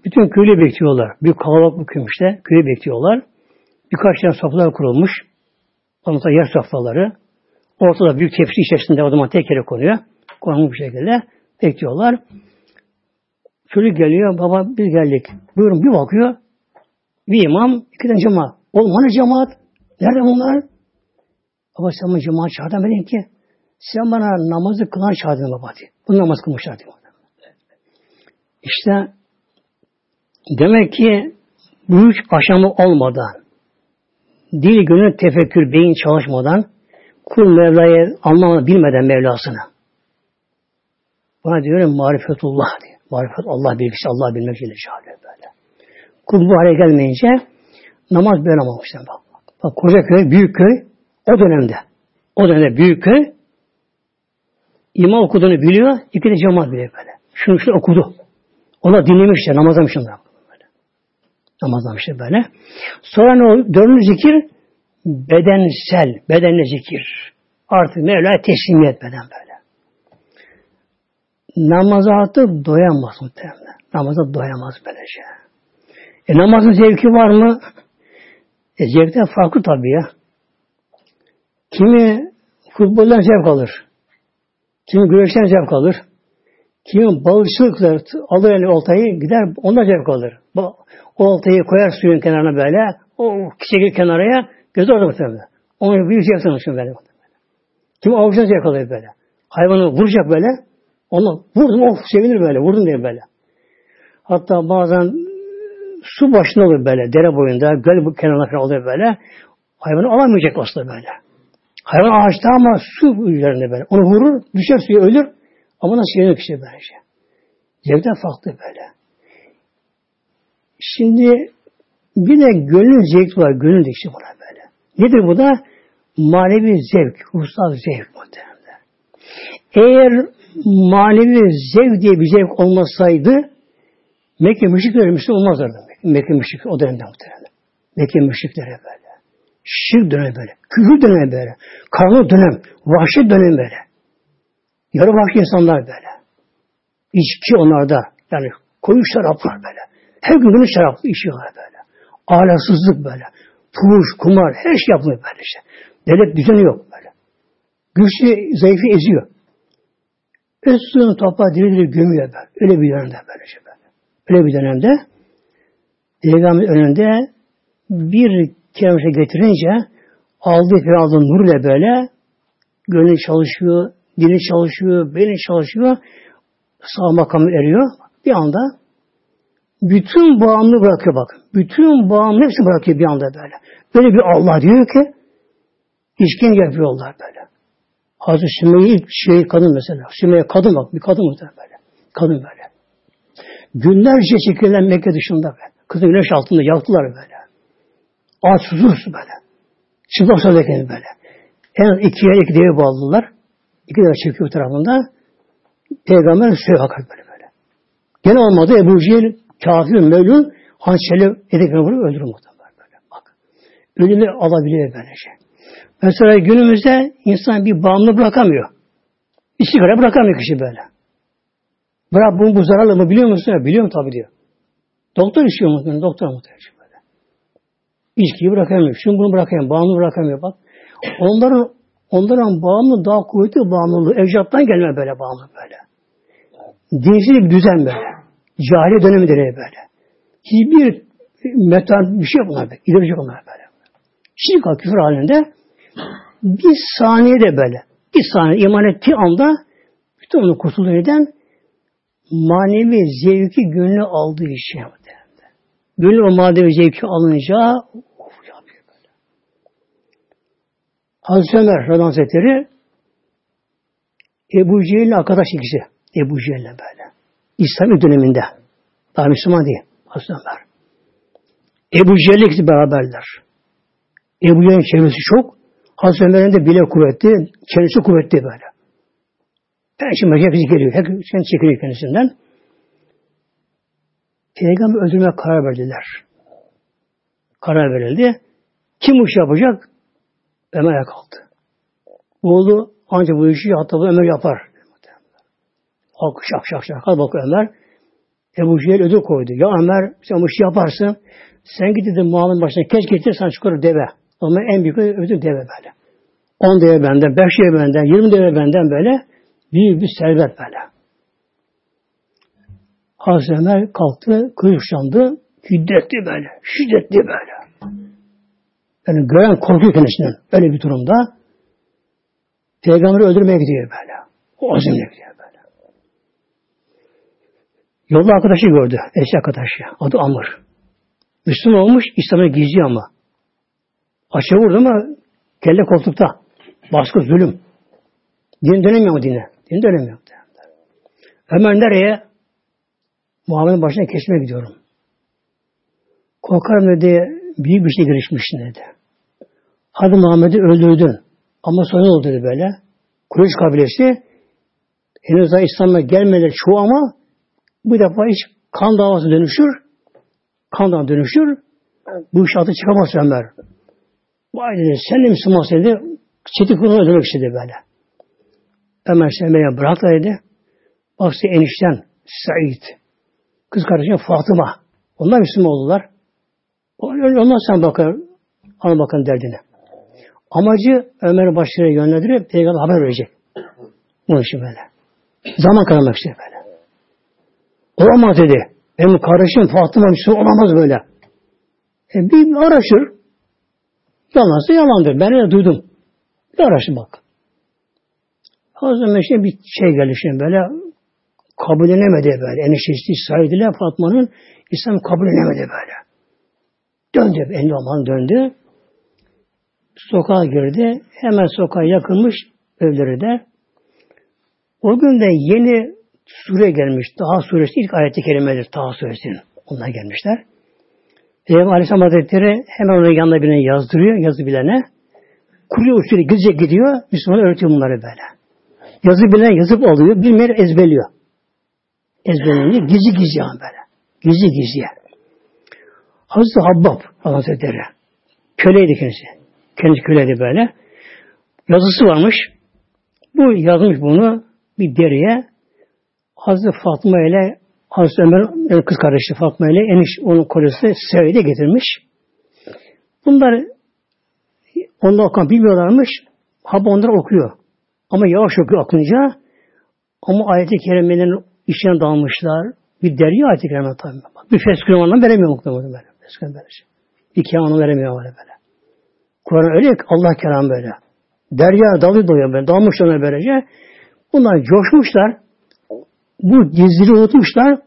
bütün köyü bekliyorlar. Büyük kalabalık bir köymüşte. Köyü bekliyorlar. Birkaç tane sofralar kurulmuş. Ondan yer sofraları. Ortada büyük tepsi içerisinde o zaman tek yere konuyor. Konulmuş bir şekilde. Bekliyorlar. Çocuk geliyor. Baba biz geldik. Buyurun bir bakıyor. Bir imam, iki tane cemaat. Oğlum hani cemaat? Nerede bunlar? Baba sen bana cemaat çağırdın benim ki. Sen bana namazı kılan çağırdın baba diye. Bu namaz kılmışlar diyor. İşte demek ki bu üç aşama olmadan dil, gönül, tefekkür, beyin çalışmadan kul Mevla'yı anlamadan, bilmeden Mevlasını. Buna diyorum marifetullah diye. Marifet Allah bilgisi, Allah bilmek Şahane böyle. Kul bu hale gelmeyince namaz böyle olmamışlar bak. Bak koca köy, büyük köy o dönemde. O dönemde büyük köy imam okuduğunu biliyor, iki de cemaat biliyor böyle. Şunu şunu okudu. Ona dinlemişler, namazlamışlar. Böyle. Namazlamışlar böyle. Sonra ne oldu? Dördüncü zikir bedensel, bedenle zikir. Artık Mevla'ya teslimiyet beden böyle. Namaza artık doyamaz muhtemelen. Namaza doyamaz böylece. E namazın zevki var mı? E zevkten farklı tabii ya. Kimi futboldan zevk alır. Kimi güreşten zevk alır. Kimi balıkçılıkla alır eli oltayı gider ona zevk alır. O oltayı koyar suyun kenarına böyle. O çekir kenaraya gözü orada muhtemelen. Onu büyük zevk sanırsın böyle. Kimi avuçtan zevk alır böyle. Hayvanı vuracak böyle. Onu vurdum oh sevinir böyle. Vurdum diye böyle. Hatta bazen su başında olur böyle. Dere boyunda, göl kenarında falan oluyor böyle. Hayvanı alamayacak aslında böyle. Hayvan ağaçta ama su üzerinde böyle. Onu vurur, düşer suya ölür. Ama nasıl yanıyor işte böylece. Zevkten farklı böyle. Şimdi bir de gönül zevk var. Gönül işte buna böyle. Nedir bu da? Manevi zevk, ruhsal zevk muhtemelen. Eğer manevi zevk diye bir zevk olmasaydı Mekke müşrikleri Müslüman olmazlardı. Mekke müşrikleri o dönemde muhtemelen. Mekke müşrikleri böyle. Şirk dönemi böyle. Küfür dönemi böyle. Karanlık dönem. Vahşet dönemi böyle. Yarı vahşi insanlar böyle. İçki onlarda. Yani koyu şaraplar böyle. Her gün günü şarap içiyorlar böyle. Ahlaksızlık böyle. Fuhuş, kumar, her şey yapılıyor böyle işte. Devlet düzeni yok böyle. Güçlü, zayıfı eziyor. Üstünü toprağa diri diri gömüyor böyle. Öyle bir dönemde böyle şey böyle. Öyle bir dönemde Peygamber önünde bir kilometre getirince aldığı bir aldığı nur ile böyle gönlü çalışıyor, dili çalışıyor, beyni çalışıyor, sağ makamı eriyor. Bir anda bütün bağımlı bırakıyor bak. Bütün bağımlı hepsini bırakıyor bir anda böyle. Böyle bir Allah diyor ki işkence yapıyorlar böyle. Hazreti Sümeyye ilk şey kadın mesela. Sümeyye kadın bak bir kadın mı böyle. Kadın böyle. Günlerce çekilen Mekke dışında böyle. Kızı güneş altında yaktılar böyle. Ağaç susuz böyle. Çıplak sözlerken böyle. En az iki deve bağladılar. İki deve çekiyor tarafında. Peygamber suya bakar böyle böyle. Gene olmadı Ebu Cehil kafir, mevlun hançerle edekine vurup öldürür muhtemelen böyle. Bak. Ölümü alabiliyor böylece. Mesela günümüzde insan bir bağımlı bırakamıyor. Bir sigara bırakamıyor kişi böyle. Bırak bunu bu zararlı mı biliyor musun? Biliyorum tabii diyor. Doktor işiyor mu? Doktor mu? Böyle. İçkiyi bırakamıyor. Şunu bunu bırakamıyor. Bağımlı bırakamıyor. Bak. Onların onların bağımlı daha kuvvetli bağımlılığı. Evcattan gelme böyle bağımlı böyle. Dinsiz bir düzen böyle. Cahiliye dönemidir böyle. Hiçbir metan bir şey bunlar. İdeoloji yok bunlar böyle. Kalk küfür halinde bir saniyede böyle. Bir saniye iman ettiği anda bütün onu kurtulduğu neden manevi zevki gönlü aldığı için yaptı. Gönlü o manevi zevki alınca of yapıyor böyle. Hazreti Ömer Radhan Hazretleri Ebu Cehil'in arkadaş ikisi. Ebu Cehil'le böyle. İslami döneminde. Daha Müslüman değil. Hazreti Ömer. Ebu Cehil'le ikisi beraberler. Ebu Cehil'in çevresi çok. Hazreti Ömer'in de bile kuvvetli, çevresi kuvvetli böyle. Şimdi herkes geliyor. Herkes çekiliyor kendisinden. Peygamber öldürmeye karar verdiler. Karar verildi. Kim bu işi yapacak? Ömer'e kaldı. Oğlu ancak bu işi hatta bu Ömer yapar. Halk şak şak şak. Hadi bak Ömer. Ebu Cehil ödül koydu. Ya Ömer sen bu işi yaparsın. Sen git dedi Muhammed'in başına keş getir sen çıkarır deve. O zaman en büyük ödül deve böyle. 10 deve benden, 5 deve benden, 20 deve benden böyle büyük bir servet böyle. Hazreti Ömer kalktı, kılıçlandı, şiddetli böyle, şiddetli böyle. Yani gören korkuyor kendisinden öyle bir durumda. Peygamberi öldürmeye gidiyor böyle. O azimle gidiyor böyle. Yolda arkadaşı gördü. Eski arkadaşı. Adı Amr. Müslüman olmuş, İslam'a gizli ama. Açığa vurdu ama kelle koltukta. Baskı, zulüm. Din dönemiyor mu dine? Din dönemiyor. Ömer nereye? Muhammed'in başına kesmeye gidiyorum. Korkarım dedi, büyük bir şey girişmişsin dedi. Hadi Muhammed'i öldürdün. Ama sonra oldu dedi böyle. Kureyş kabilesi henüz daha İslam'a gelmediler çoğu ama bu defa hiç kan davası dönüşür. Kan davası dönüşür. Bu iş adı çıkamaz Ömer. Vay dedi, sen de Müslümansın dedi. Çetin kulunu öldürmek istedi böyle. Ömer Ömer'e bırak dedi. Baktı enişten Said. Kız kardeşim Fatıma. Onlar Müslüman oldular. Ondan sen bakın, ana bakın derdine. Amacı Ömer başına yönlendirip peygamber haber verecek. Bu işi böyle. Zaman kazanmak istiyor böyle. Olamaz dedi. Benim kardeşim Fatıma Müslüman olamaz böyle. E bir araştır. Yalansa yalandır. Ben öyle duydum. Bir araştır bak. Hazreti Meşe bir şey geldi şimdi böyle kabul edemedi böyle. Eniştesi Said ile Fatma'nın İslam kabul edemedi böyle. Döndü. Olmadan döndü. Sokağa girdi. Hemen sokağa yakılmış evleri de. O gün de yeni sure gelmiş. Daha suresi ilk ayeti kelimedir. Taha suresinin. Onlar gelmişler. Peygamber Aleyhisselam Hazretleri hemen onun yanına birine yazdırıyor. Yazı bilene. Kuruyor usulü gizlice gidiyor. Müslüman öğretiyor bunları böyle. Yazı bilen yazıp alıyor. Bilmeyen ezberliyor. Ezberleniyor. Gizli gizli yani böyle. Gizli gizli. Hazreti Habbab Hazretleri. Köleydi kendisi. Kendisi köleydi böyle. Yazısı varmış. Bu yazmış bunu bir deriye. Hazreti Fatma ile Hazreti Ömer'in kız kardeşi Fatma ile eniş onun kolesi Sevide getirmiş. Bunlar onda okuyan bilmiyorlarmış. Habba onları okuyor. Ama yavaş okuyor akınca. Ama ayet-i kerimelerin içine dalmışlar. Bir derya ayet-i kerime tabi. Bir feskülüm anlam veremiyor muhtemelen böyle. Feskülüm böyle. İki anlam veremiyor böyle böyle. Kur'an öyle ki Allah kelam böyle. Derya dalı doyuyor böyle. Dalmışlar böylece. Bunlar coşmuşlar. Bu gizliliği unutmuşlar.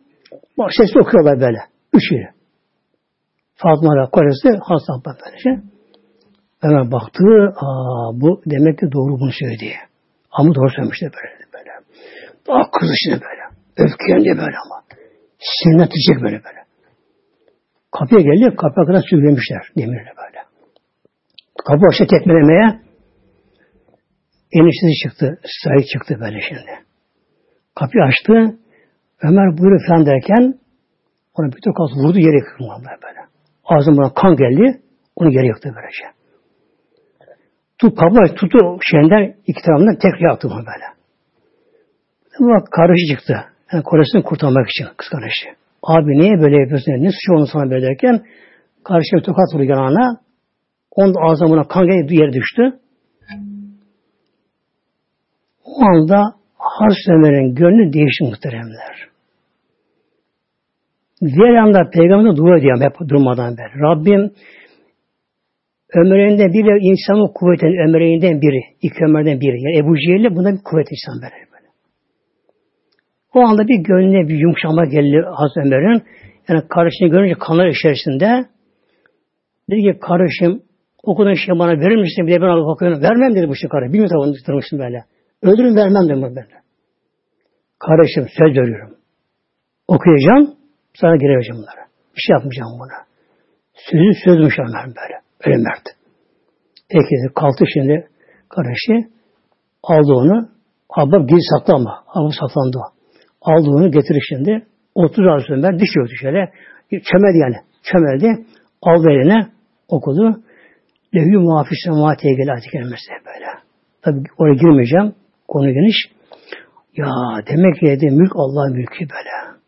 Bak sesli okuyorlar böyle. Üçü. Fatma ile Koresi Hasan böylece. Hemen baktı. Aa, bu demek ki doğru bunu söyledi. Ama doğru söylemişti böyle. böyle. Daha kızıştı böyle. Öfkelendi böyle ama. Sinirine tüyecek böyle böyle. Kapıya geldi. Kapıya kadar sürülemişler. Demirle böyle. Kapı başta tekmelemeye eniştesi çıktı. Sahip çıktı böyle şimdi. Kapıyı açtı. Ömer buyur falan derken ona bir tokat vurdu yere yıktı böyle. Ağzından kan geldi. Onu yere yıktı böylece. Tut kapı tuttu şeyinden iki tarafından tekrar yaktı bunu böyle. Ama kardeşi çıktı. Yani Koresini kurtarmak için kız kardeşi. Abi niye böyle yapıyorsun? Ne suçu onu sana böyle derken kardeşine tokat vurdu yanağına. Onun da ağzına kan geldi yere düştü. O anda Hazreti Ömer'in gönlü değişti muhteremler. Diğer yanda peygamber dua ediyor hep durmadan beri. Rabbim Ömer'inden biri insanın kuvvetinin Ömer'inden biri. iki Ömer'den biri. Yani Ebu Cehil'le buna bir kuvvet insan böyle. böyle. O anda bir gönlüne bir yumuşama geldi Hazreti Ömer'in. Yani kardeşini görünce kanlar içerisinde dedi ki kardeşim okuduğun şey bana verir misin? Bir de ben alıp okuyorum. Vermem dedi bu kardeşim. Bir tarafını tutmuştum böyle. Öldürün vermem dedi böyle. Kardeşim söz veriyorum. Okuyacağım. Sana gireceğim bunlara. Bir şey yapmayacağım buna. Sözü sözmüş Ömer böyle. Öyle mert. Peki kalktı şimdi kardeşi. Aldı onu. Habab gizli sattı ama. Habab saklandı o. Aldı onu getirir şimdi. 30 arası Ömer düşüyordu şöyle. Çömeldi yani. Çömeldi. Aldı eline okudu. Lehü muhafise muhateye gel ayet kelimesi böyle. Tabi oraya girmeyeceğim. Konu geniş. Ya demek ki dedi, mülk Allah'ın mülkü böyle.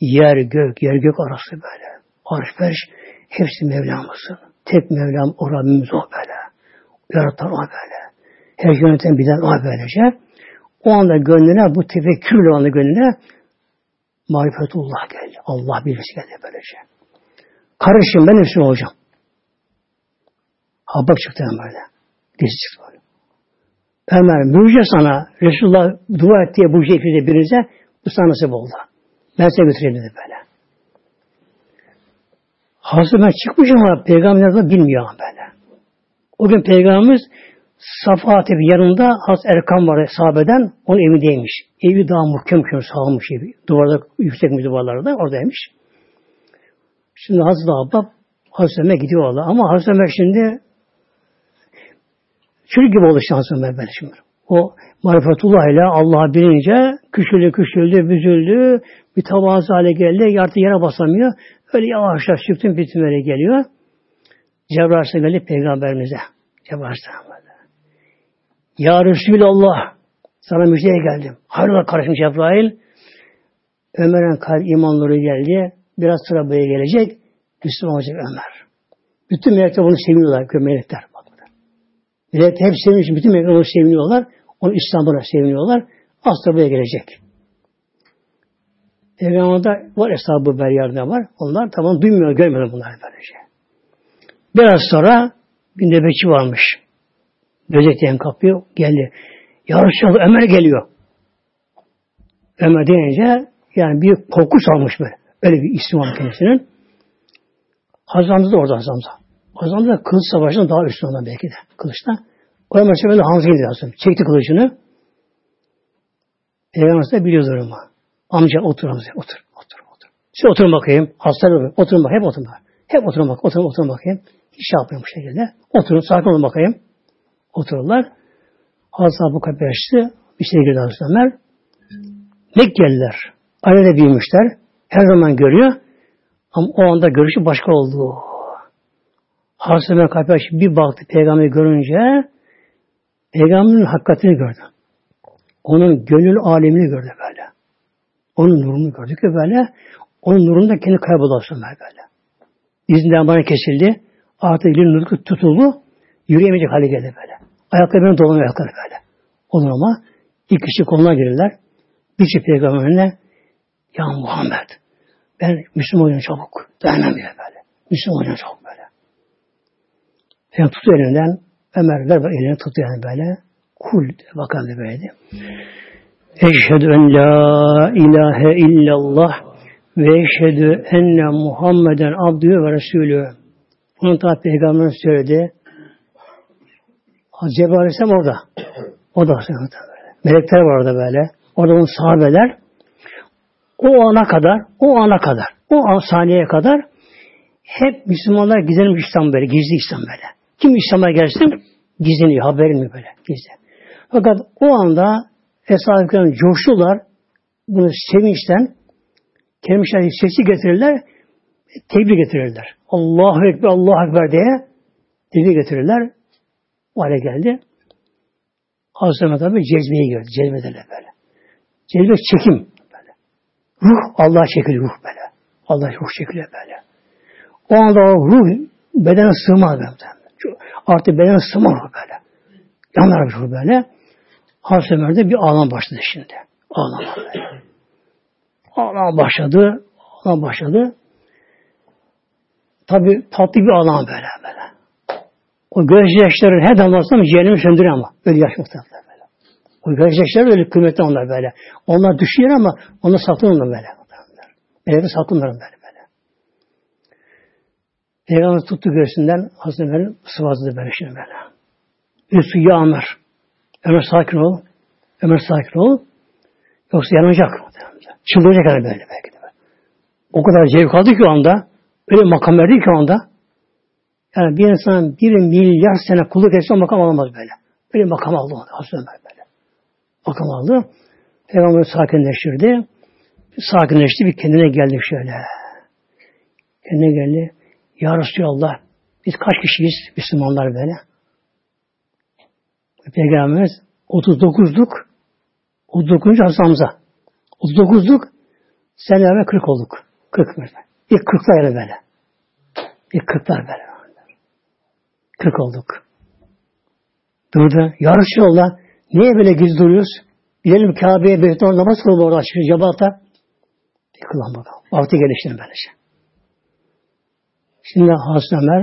Yer gök, yer gök arası böyle. Arş perş hepsi Mevlamızın. Tek Mevlam o Rabbimiz o böyle. Yaratan o böyle. Her yöneten bilen o böylece. O anda gönlüne bu tefekkürle anda gönlüne marifetullah geldi. Allah bilgisi geldi böylece. Karışım ben Müslüman olacağım. Habak çıktı böyle. Gezi çıktı böyle. Ömer müjde sana Resulullah dua et diye bu şekilde birinize bu sana nasip oldu. Ben seni götüreyim dedi böyle. Hazreti ben çıkmış ama peygamber bilmiyor böyle. O gün peygamberimiz Safa Tepe yanında Hazreti Erkam var sahabeden onun evindeymiş. Evi daha muhkem kör sağlamış evi. Duvarda yüksek mi duvarlarda oradaymış. Şimdi Hazreti Abbab Hazreti Ömer gidiyor Allah. Ama Hazreti Ömer şimdi çocuk gibi oldu Hazreti Ömer böyle şimdi. O marifetullah ile Allah'a bilince küçüldü, küçüldü, büzüldü. Bir tavazı hale geldi. Artık yere basamıyor. Öyle yavaş yavaş çıktım bitim öyle geliyor. Cebrail geldi peygamberimize. Cebrail Ya Resulallah sana müjdeye geldim. Hayrola kardeşim Cebrail. Ömer'in kalp imanları geldi. Biraz sıra buraya gelecek. Müslüman olacak Ömer. Bütün melekler bunu seviyorlar. Melekler. Melekler hep sevinmiş. Bütün melekler onu seviniyorlar. Onu İslam'ına seviniyorlar. Asla buraya gelecek. Peygamber'de var hesabı beryarda var. Onlar tamam duymuyor, görmüyor bunlar böylece. Biraz sonra bir nöbetçi varmış. Gözetleyen kapıyor, geldi. Ya Resulallah Ömer geliyor. Ömer deyince yani bir korku salmış böyle. Öyle bir isim var kendisinin. Hazamda da orada Hazamda. Hazamda da kılıç savaşından daha üstün olan belki de kılıçta. O Ömer böyle Hamza'yı lazım. Çekti kılıcını. Peygamber de biliyor durumu. Amca otur amca otur. Otur otur. Siz oturun bakayım. Hastalar oturun bak. Hep oturun bak. Hep oturun bak. Oturun, oturun bakayım. Hiç şey yapmayın bu şekilde. Oturun sakin olun bakayım. Otururlar. Hazreti Abu Kapı açtı. Bir şey girdi Hazreti. Mekkeliler. Ailede büyümüşler. Her zaman görüyor. Ama o anda görüşü başka oldu. Hazreti açtı. Bir baktı peygamberi görünce peygamberin hakikatini gördü. Onun gönül alemini gördü böyle. Onun nurunu gördük ki böyle. Onun nurunda kendi kayboldu böyle. İzinden bana kesildi. Artık elinin nuru tutuldu. Yürüyemeyecek hale geldi böyle. Ayakları benim dolanıyor ayakları böyle. Olur ama ilk kişi koluna girirler. Bir çift peygamberine Ya Muhammed ben Müslüman olacağım çabuk. Dayanamıyor böyle. Müslüman olacağım çabuk. Yani tutuyor elinden. Ömer ver elini tutuyor yani böyle. Kul bakalım böyle. Eşhedü en la ilahe illallah ve eşhedü enne Muhammeden abdühü ve resulü. Bunu da Peygamber söyledi. Cebrail Aleyhisselam orada. O da böyle. Melekler var orada böyle. Orada onun sahabeler. O ana kadar, o ana kadar, o an saniyeye kadar hep Müslümanlar gizlenmiş İslam böyle, gizli İslam böyle. Kim İslam'a gelsin gizleniyor, haberin mi böyle, gizli. Fakat o anda Eshab-ı coştular. Bunu sevinçten kelimişler sesi getirirler. Tebrik getirirler. Allahu Ekber, Allahu Ekber diye tebrik getirirler. O hale geldi. Hazreti Mehmet abi cezbeyi gördü. Cezbederler böyle. Cezbe çekim. Böyle. Ruh Allah çekiliyor ruh böyle. Allah ruh çekiliyor böyle. O anda o ruh bedene sığmaz böyle. Artık bedene sığmaz böyle. Yanar bir böyle. Hazreti Ömer'de bir ağlam başladı şimdi. Ağlama böyle. Ağlama başladı. Ağlam başladı. Tabi tatlı bir alan böyle böyle. O göz yaşları her damlasında cehennemi söndürüyor ama. Öyle yaş muhtemelen böyle. O göz yaşları öyle kıymetli onlar böyle. Onlar düşüyor ama onlar saklı onlar böyle. Melekler böyle böyle. Peygamber tuttu göğsünden Hazreti Ömer'in sıvazladı böyle şimdi böyle. Üstü yağmur. Ömer sakin ol. Ömer sakin ol. Yoksa yanacak. Çıldıracak hani böyle belki de. O kadar zevk aldı ki o anda. Öyle makam verdi ki o anda. Yani bir insan bir milyar sene kulluk etse makam alamaz böyle. Böyle makam aldı. Hazreti Ömer böyle. Makam aldı. Peygamber sakinleştirdi. Sakinleşti. Bir kendine geldi şöyle. Kendine geldi. Ya Resulallah biz kaç kişiyiz Müslümanlar böyle? Peygamberimiz 39'luk 39. Hazreti Hamza 39'luk sen beraber 40 olduk. 40 böyle. İlk 40'lar yani böyle. İlk 40'lar böyle. 40 olduk. Durdu. Ya Resulallah niye böyle gizli duruyoruz? Gidelim Kabe'ye Beytullah namaz kılalım orada açıkçası Cebal'da. Bir kılalım bakalım. Vakti geliştirin böylece. Şimdi Hazreti Ömer,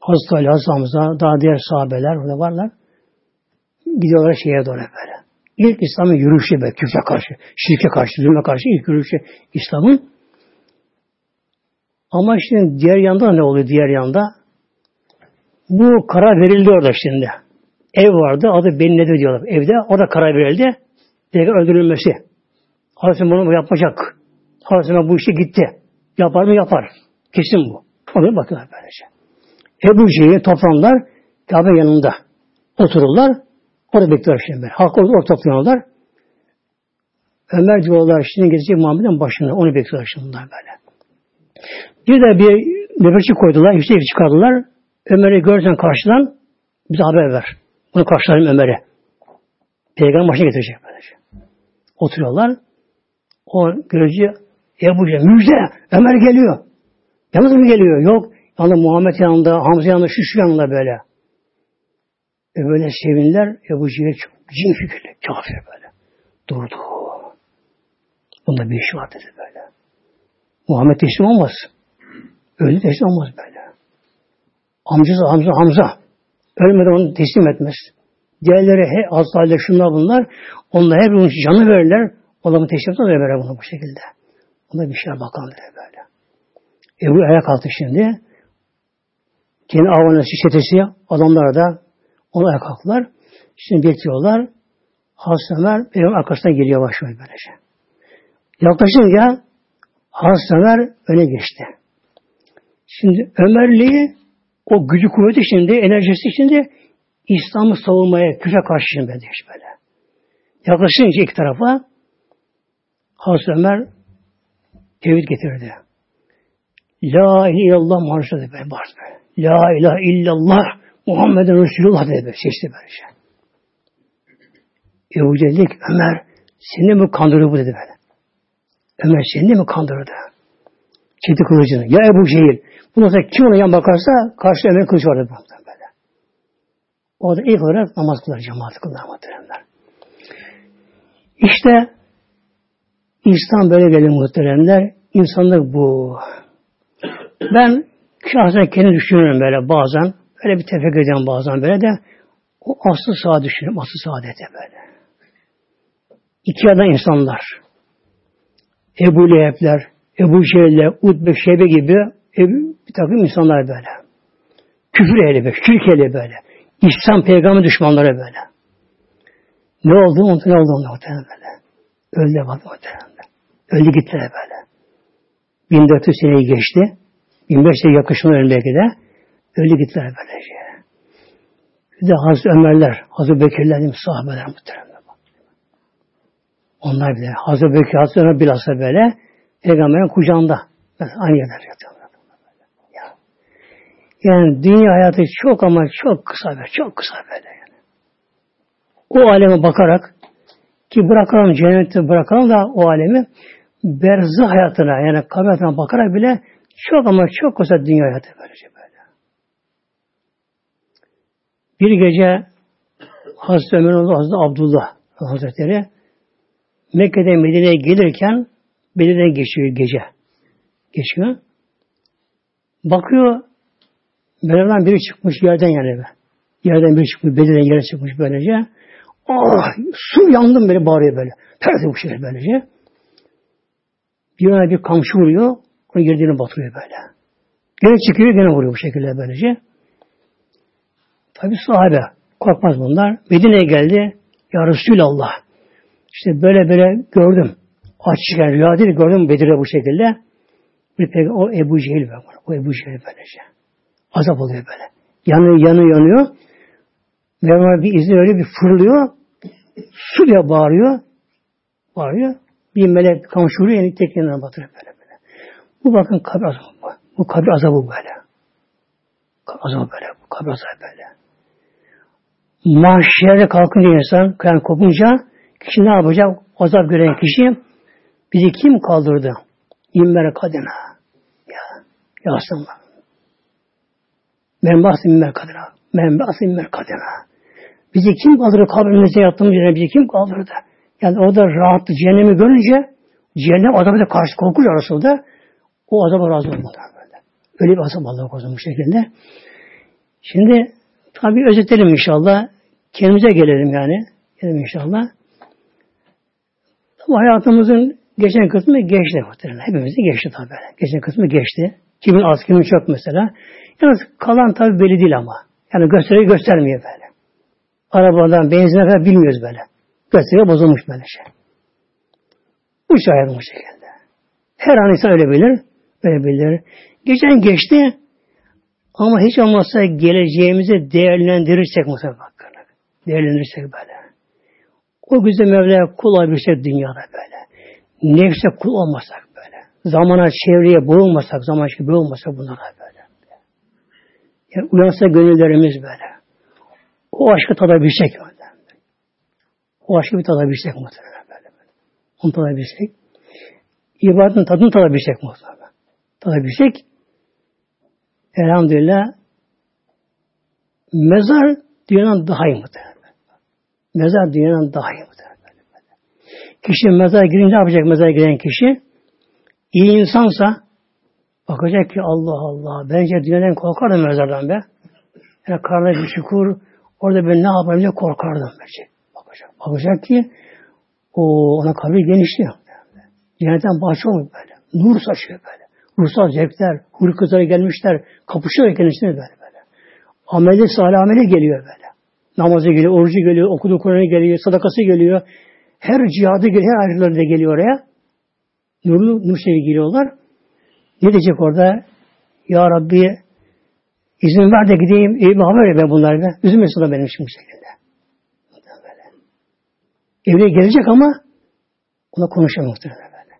Hazreti Ali, Hazreti Hamza, daha diğer sahabeler burada varlar. Gidiyorlar şeye doğru böyle. İlk İslam'ın yürüyüşü böyle küfre karşı, şirke karşı, zulme karşı ilk yürüyüşü İslam'ın. Ama şimdi diğer yanda ne oluyor diğer yanda? Bu karar verildi orada şimdi. Ev vardı, adı Beni Nedir diyorlar. Evde, orada karar verildi. Peygamber öldürülmesi. Hazreti bunu yapacak. Hazreti bu işe gitti. Yapar mı? Yapar. Kesin bu. Oraya bakıyorlar böylece. Ebu Cehil'i toplanırlar. Kabe yanında. Otururlar. Orada bekliyorlar şimdi. Halk orada, orada toplanıyorlar. Ömer diyorlar şimdi gelecek Muhammed'in başında. Onu bekliyorlar şimdi bunlar böyle. Bir de bir nöbetçi koydular. Yüksek çıkardılar. Ömer'i görsen karşıdan bize haber ver. Bunu karşılayalım Ömer'e. Peygamber başına getirecek böylece. Oturuyorlar. O görücü Ebu Cehil müjde Ömer geliyor. Yalnız mı geliyor? Yok. Yanında Muhammed yanında, Hamza yanında, şu şu yanında böyle. E böyle sevinler Ebu Cehil cin fikirli, kafir böyle. Durdu. Bunda bir iş var dedi böyle. Muhammed teslim olmaz. Öyle teslim olmaz böyle. Amcası Hamza Hamza. Ölmeden onu teslim etmez. Diğerleri he, hastaneler şunlar bunlar. Onlar hep onun canı verirler. Adamı teslim etmez verir bunu bu şekilde. Ona bir şeyler bakan dedi böyle. Ebu ayak kalktı şimdi. Kendi avanesi çetesi adamlar da ona ayak kalktılar. Şimdi bekliyorlar. Hazreti Ömer benim arkasından geliyor başlıyor böylece. Yaklaşınca Hazreti Ömer öne geçti. Şimdi Ömerliği o gücü kuvveti şimdi, enerjisi şimdi İslam'ı savunmaya, küfe karşı şimdi böyle. Yaklaşınca iki tarafa Hazreti Ömer tevhid getirdi. La ilahe illallah Muhammed dedi böyle bağırdı. La ilahe illallah Muhammeden Resulullah dedi böyle. Seçti şey. Ebu Cehil dedi ki Ömer seni mi kandırdı bu dedi böyle. Ömer seni mi kandırdı? Çekti kılıcını. Ya Ebu Cehil. Bundan sonra kim ona yan bakarsa karşı Ömer'in kılıcı vardı böyle. O da ilk olarak namaz kılar cemaat kılar muhteremler. İşte İslam böyle gelir muhteremler. İnsanlık bu. Ben şahsen kendi düşünüyorum böyle bazen. Böyle bir tefekkür ediyorum bazen böyle de. O aslı sağ düşünüyorum. Aslı saadete böyle. İki adam insanlar. Ebu Leheb'ler, Ebu Cehil'ler, Utbe, Şebe gibi Ebu, bir takım insanlar böyle. Küfür ehli böyle, şirk ehli böyle. İslam peygamber düşmanları böyle. Ne oldu? Ne oldu onlar böyle. Öldü bak muhtemelen. Öldü gittiler böyle. 1400 seneyi geçti. 1500 yakışma ölmeye de öldü gittiler böylece. Bir de Hazreti Ömerler, Hazreti Bekirler, sahabeler muhtemelen. Onlar bile Hazreti Bekir, Hazreti Ömer bilhassa böyle Peygamberin kucağında. Aynı yerler yatıyorlar. Ya. Yani dünya hayatı çok ama çok kısa böyle, çok kısa böyle. Yani. O aleme bakarak ki bırakalım cenneti bırakalım da o alemi berzah hayatına yani kabir bakarak bile çok ama çok kısa dünya hayatı böylece böyle. Bir gece Hazreti Ömer oldu Hazreti Abdullah Hazretleri Mekke'den Medine'ye gelirken Medine'den geçiyor gece. geçiyor. Bakıyor Mevlam biri çıkmış yerden yani. Yerden biri çıkmış, Bedir'den yere çıkmış böylece. Ah! Su yandım böyle bağırıyor böyle. Perde bu şekilde böylece. Bir yana bir kamçı vuruyor. Onu girdiğini batırıyor böyle. Gene çıkıyor, gene vuruyor bu şekilde böylece. Tabi sahabe. Korkmaz bunlar. Medine'ye geldi. Ya Resulallah. İşte böyle böyle gördüm. Açıkken rüya değil gördüm Bedir'e bu şekilde. Bir pek o Ebu Cehil var. O Ebu Cehil böylece. Azap oluyor böyle. Yanıyor, yanıyor, yanıyor. Mevlam bir izni öyle bir fırlıyor. Su diye bağırıyor. Bağırıyor. Bir melek kamçuru yeni tek yanına batırıyor böyle. Bu bakın kabir azabı bu. Bu kabir azabı böyle. Kabir azabı böyle. Bu kabir azabı böyle. Mahşerde kalkınca insan, kıyamet kopunca kişi ne yapacak? Azap gören kişi bizi kim kaldırdı? İmmere kadına. Ya, ya Resulallah. Men bahsi immer kadına. Men bahsi immer kadına. Bizi kim kaldırdı? Kabrimizde yattığımız yere bizi kim kaldırdı? Yani orada rahattı. Cehennemi görünce cehennem azabıyla karşı korkunç arasında o azaba razı olmadı. Böyle. Öyle bir azap Allah korusun bu şekilde. Şimdi tabi özetleyelim inşallah. Kendimize gelelim yani. Gelelim inşallah. Bu hayatımızın geçen kısmı geçti. Hepimizin geçti tabi. Geçen kısmı geçti. Kimin az, kimin çok mesela. Yalnız kalan tabi belli değil ama. Yani gösteriyor göstermiyor böyle. Arabadan benzine kadar bilmiyoruz böyle. Gösteriyor bozulmuş böyle şey. Bu hayat bu şekilde. Her an insan öyle bilir. Öyle bilir. Geçen geçti ama hiç olmazsa geleceğimizi değerlendirirsek mesela bakın. Değerlendirirsek böyle. O güzel Mevla'ya kul olabilsek dünyada böyle. Nefse kul olmasak böyle. Zamana, çevreye boğulmasak, zaman şey boğulmasak bunlara böyle. Yani uyansa gönüllerimiz böyle. O aşkı tadabilsek. O aşkı bir tadabilsek muhtemelen böyle. böyle. Onu tadabilsek. İbadetin tadını tadabilsek muhtemelen. Tadabilsek. Elhamdülillah mezar dünyadan daha iyi muhtemelen. Mezar dünyadan daha iyi muhtemelen. Kişi mezara girince yapacak mezara giren kişi? İyi insansa bakacak ki Allah Allah bence dünyadan korkardım mezardan be. Yani karnı bir çukur orada ben ne yapayım diye korkardım bence. Bakacak. Bakacak ki o ona kabri genişliyor. Cennetten bahçe olmuyor böyle. Nur saçıyor böyle. Ruhsal zevkler, huri kızlara gelmişler. Kapışıyor kendisine böyle böyle. Ameli salih ameli geliyor böyle. Namazı geliyor, orucu geliyor, okuduğu Kur'an'ı geliyor, sadakası geliyor. Her cihadı geliyor, her ayrıları da geliyor oraya. Nurlu, nur sevi geliyorlar. Ne diyecek orada? Ya Rabbi izin ver de gideyim. İyi bir haber ben bunlar be. Üzülmesin da benim için bu şekilde. Böyle. Evine gelecek ama ona konuşamıyor muhtemelen böyle.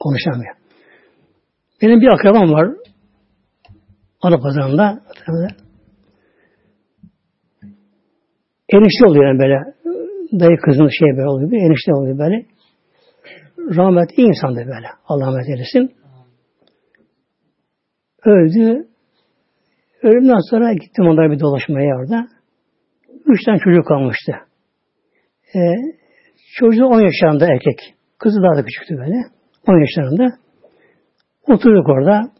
Konuşamıyor. Benim bir akrabam var. Adapazarı'nda. Enişte oluyor yani böyle. Dayı kızın şey böyle oluyor. Bir enişte oluyor böyle. Rahmet iyi insandı böyle. Allah rahmet eylesin. Öldü. Ölümden sonra gittim onlara bir dolaşmaya orada. Üç tane çocuk kalmıştı. Ee, çocuğu 10 yaşlarında erkek. Kızı daha da küçüktü böyle. 10 yaşlarında. Oturduk orada.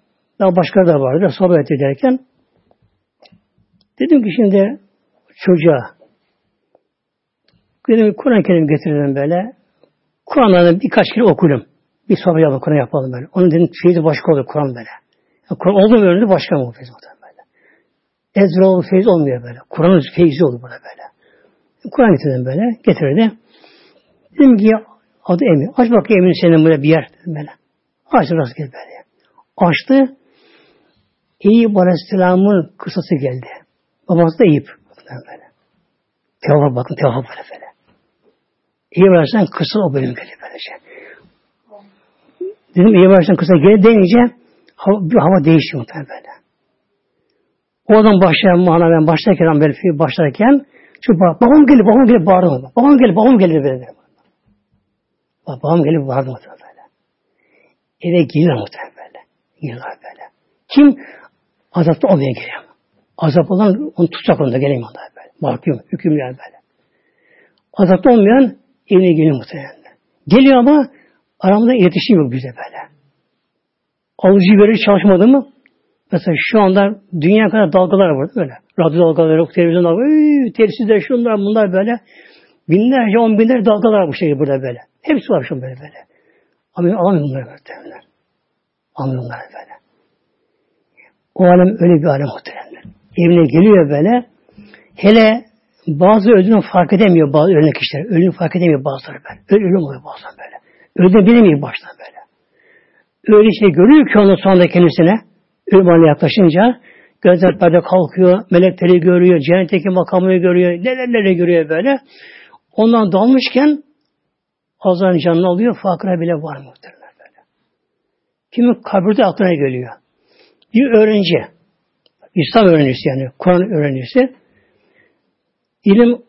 Daha başka da vardı. Sohbet ederken dedim ki şimdi çocuğa dedim Kur'an-ı Kerim getirdim böyle. Kur'an'dan birkaç kere okudum. Bir sohbet yapalım, Kur'an yapalım böyle. Onun dedim şeyi başka olur Kur'an böyle. Yani Kur'an oldu mu önünde başka mı olur böyle. Ezra feyiz olmuyor böyle. Kur'an'ın feyzi olur burada böyle. Kur'an getirdim böyle. Getirdi. Dedim ki adı Emin. Aç bakayım Emin senin böyle bir yer dedim böyle. Açtı rastgele böyle. Açtı. Eyüp Aleyhisselam'ın kısası geldi. Babası da Eyüp. Böyle. Tevhab bakın tevhab böyle böyle. Eyüp Aleyhisselam kısa o bölüm geliyor böylece. Dedim Eyüp Aleyhisselam kısa geri deyince hava, bir hava değişti muhtemelen böyle. O adam başlayan manaven başlarken böyle başlarken şu babam gelip babam gelip bağırdı. Babam gelip babam gelip böyle. Babam gelip bağırdı muhtemelen böyle. Eve giriyor muhtemelen Giriyorlar böyle. Kim? Azapta olmaya giriyor. Azap olan onu tutacak onda geleyim onda böyle. Mahkum, hükümler böyle. Azapta olmayan evine geliyor muhtemelen. Geliyor ama aramda iletişim yok bize böyle. alıcı veri çalışmadı mı? Mesela şu anda dünya kadar dalgalar var böyle. Radyo dalgaları, televizyon dalgaları, telsizler, şunlar bunlar böyle. Binlerce, on binlerce dalgalar bu şekilde burada böyle. Hepsi var şu böyle böyle. Ama alamıyor bunları böyle. Anlıyor bunları böyle. O alem öyle bir alem muhteremler. Evine geliyor böyle. Hele bazı öldüğünü fark edemiyor bazı ölen kişiler. Ölümü fark edemiyor bazıları böyle. Öyle ölüm oluyor bazen böyle. Öldüğünü bilemiyor baştan böyle. Öyle şey görüyor ki ondan sonra kendisine ölüm haline yaklaşınca gözler perde kalkıyor, melekleri görüyor, cennetteki makamını görüyor, neler neler görüyor böyle. Ondan dalmışken azan canını alıyor, farkına bile var muhtemelen. Kimin kabirde aklına geliyor. Bir öğrenci, İslam öğrencisi yani, Kur'an öğrencisi, ilim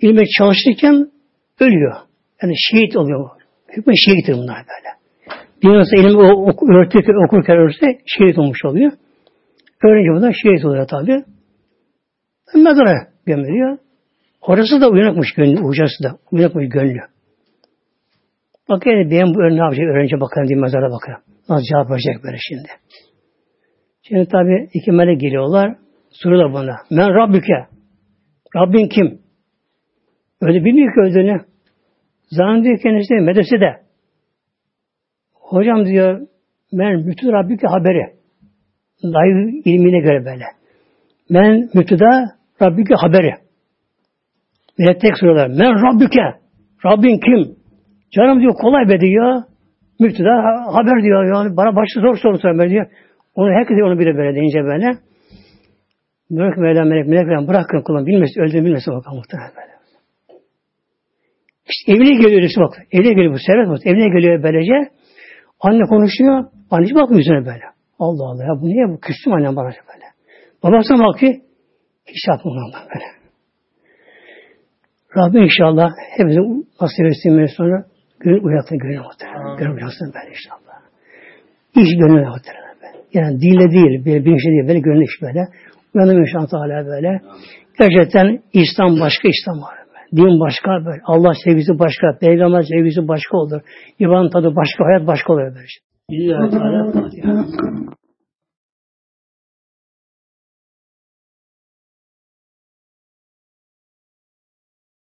ilme çalışırken ölüyor. Yani şehit oluyor. Hükmü şehittir bunlar böyle. Bir nasıl ilim öğretirken, okurken ölürse şehit olmuş oluyor. Öğrenci bundan şehit oluyor tabi. Mezara gömülüyor. Orası da uyanıkmış gönlü, hocası da uyanıkmış gönlü. Bak yani ben bu ne yapacak öğrenci bakalım diye mezara bakalım. Nasıl cevap verecek böyle şimdi. Şimdi tabi iki melek geliyorlar. Soruyorlar bana. Ben Rabbüke. Rabbin kim? Öyle bilmiyor ki öldüğünü. Zannediyor kendisi medresede. Hocam diyor ben bütün Rabbike haberi. Dayı ilmine göre böyle. Ben mütüda Rabbike haberi. Melek tek soruyorlar. Ben Rabbike. Rabbin kim? Canım diyor kolay be diyor. Müftüda haber diyor. Yani bana başta zor soru sormuyor diyor. Onu herkes onu bile böyle deyince böyle. Ki Mevla melek melek falan bırakın kullan bilmesin öldüğünü bilmesin bakalım muhtemelen böyle. İşte evine geliyor öylesi bak. Evine geliyor bu servet bak. Evine geliyor böylece. Anne konuşuyor. Anneci bakmıyor yüzüne böyle. Allah Allah ya bu niye bu? Küstüm annem bana böyle. Babasına bakıyor. Hiç yapmıyor böyle. Rabbim inşallah hepimize nasip etsin sonra gönül uyansın gönül muhtemelen. Gönül uyansın ben inşallah. İş gönül muhtemelen ben. Yani dille değil, bir, bir şey değil, böyle gönül iş böyle. Uyanım inşallah Teala böyle. Gerçekten İslam başka İslam var. Din başka böyle. Allah sevgisi başka, peygamber sevgisi başka olur. İbadet tadı başka, hayat başka olur böyle. İlahi Teala.